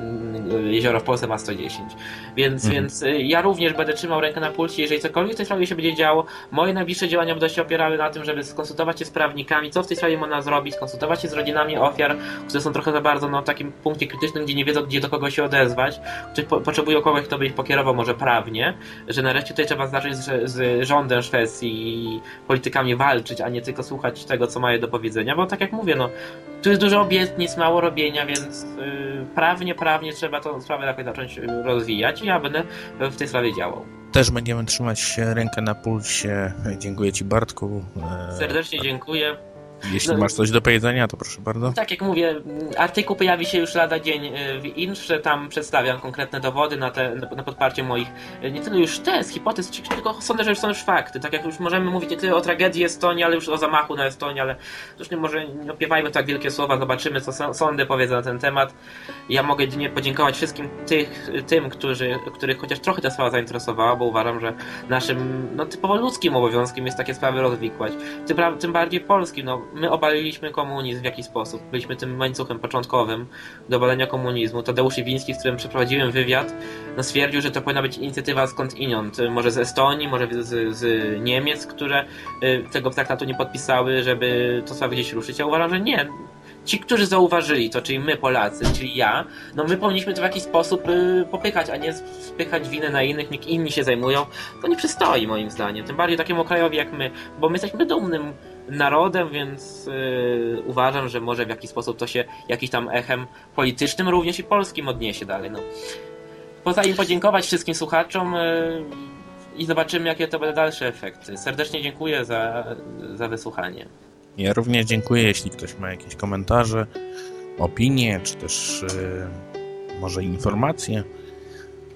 mm, jezioro w Polsce ma 110. Więc, mhm. więc ja również będę trzymał rękę na pulsie, jeżeli cokolwiek w tej sprawie się będzie działo, moje najbliższe działania będą się opierały na tym, żeby skonsultować się z prawnikami, co w tej sprawie można zrobić, skonsultować się z rodzinami ofiar, które są trochę za bardzo no, w takim punkcie krytycznym, gdzie nie wiedzą, gdzie do kogo się odezwać, czy po, potrzebują kogoś, kto by ich pokierował może prawnie, że nareszcie tutaj trzeba zacząć z, z rządem Szwecji i politykami walczyć, a nie tylko słuchać tego, co mają do powiedzenia, bo tak jak mówię, no, tu jest dużo obietnic, mało robienia, więc yy, prawnie, prawnie trzeba tę sprawę jakoś zacząć y, rozwijać i ja będę w tej sprawie działał. Też będziemy trzymać rękę na pulsie. Dziękuję Ci Bartku. Serdecznie dziękuję. Jeśli no, masz coś do powiedzenia, to proszę bardzo. Tak jak mówię, artykuł pojawi się już lada dzień e, w Intrze, tam przedstawiam konkretne dowody na, te, na podparcie moich, e, nie tyle już tez, hipotez, tylko sądzę, że już są już fakty. Tak jak już możemy mówić nie tyle o tragedii Estonii, ale już o zamachu na Estonię, ale nie może nie opiewajmy tak wielkie słowa, zobaczymy co sądy powiedzą na ten temat. Ja mogę jedynie podziękować wszystkim tych, tym, którzy, których chociaż trochę ta sprawa zainteresowała, bo uważam, że naszym no, typowo ludzkim obowiązkiem jest takie sprawy rozwikłać. Tym, tym bardziej polskim, no my obaliliśmy komunizm w jakiś sposób. Byliśmy tym łańcuchem początkowym do obalenia komunizmu. Tadeusz Iwiński, z którym przeprowadziłem wywiad, no stwierdził, że to powinna być inicjatywa skądinąd. Może z Estonii, może z, z Niemiec, które y, tego traktatu nie podpisały, żeby to sprawy gdzieś ruszyć. Ja uważam, że nie ci, którzy zauważyli to, czyli my Polacy, czyli ja, no my powinniśmy to w jakiś sposób y, popychać, a nie spychać winę na innych, niech inni się zajmują. To nie przystoi moim zdaniem, tym bardziej takiemu krajowi jak my, bo my jesteśmy dumnym narodem, więc yy, uważam, że może w jakiś sposób to się jakiś tam echem politycznym również i polskim odniesie dalej. No. Poza im podziękować wszystkim słuchaczom yy, i zobaczymy, jakie to będą dalsze efekty. Serdecznie dziękuję za, za wysłuchanie. Ja również dziękuję, jeśli ktoś ma jakieś komentarze, opinie, czy też yy, może informacje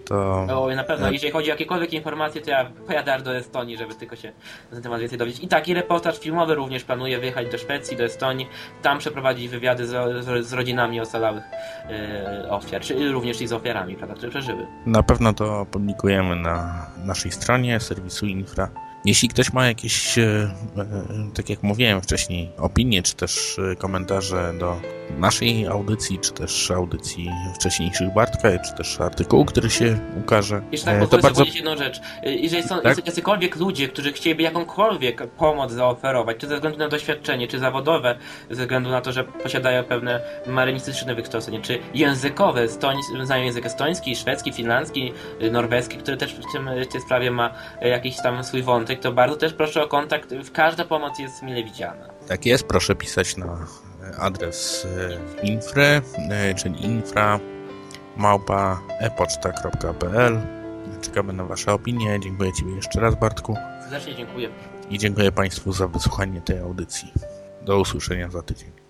to... O, na pewno, jeżeli chodzi o jakiekolwiek informacje, to ja pojadę do Estonii, żeby tylko się na ten temat więcej dowiedzieć. I taki reportaż filmowy również planuję wyjechać do Szwecji, do Estonii, tam przeprowadzić wywiady z, z, z rodzinami ocalałych yy, ofiar, czy również i z ofiarami, prawda, które przeżyły. Na pewno to publikujemy na naszej stronie serwisu Infra. Jeśli ktoś ma jakieś, e, e, tak jak mówiłem wcześniej, opinie, czy też e, komentarze do naszej audycji, czy też audycji wcześniejszych Bartka, czy też artykułu, który się ukaże. Tak, to bardzo... jedną rzecz. Jeżeli są tak? jacykolwiek ludzie, którzy chcieliby jakąkolwiek pomoc zaoferować, czy ze względu na doświadczenie, czy zawodowe, ze względu na to, że posiadają pewne marynistyczne wykształcenie, czy językowe, znają język estoński, szwedzki, finlandzki, norweski, który też w, tym, w tej sprawie ma jakiś tam swój wątek, to bardzo też proszę o kontakt. Każda pomoc jest mile widziana. Tak jest, proszę pisać na adres e, infry, e, czyli infra małpa epoczta.pl Czekamy na Wasze opinie. Dziękuję Ci jeszcze raz, Bartku. Serdecznie dziękuję. I dziękuję Państwu za wysłuchanie tej audycji. Do usłyszenia za tydzień.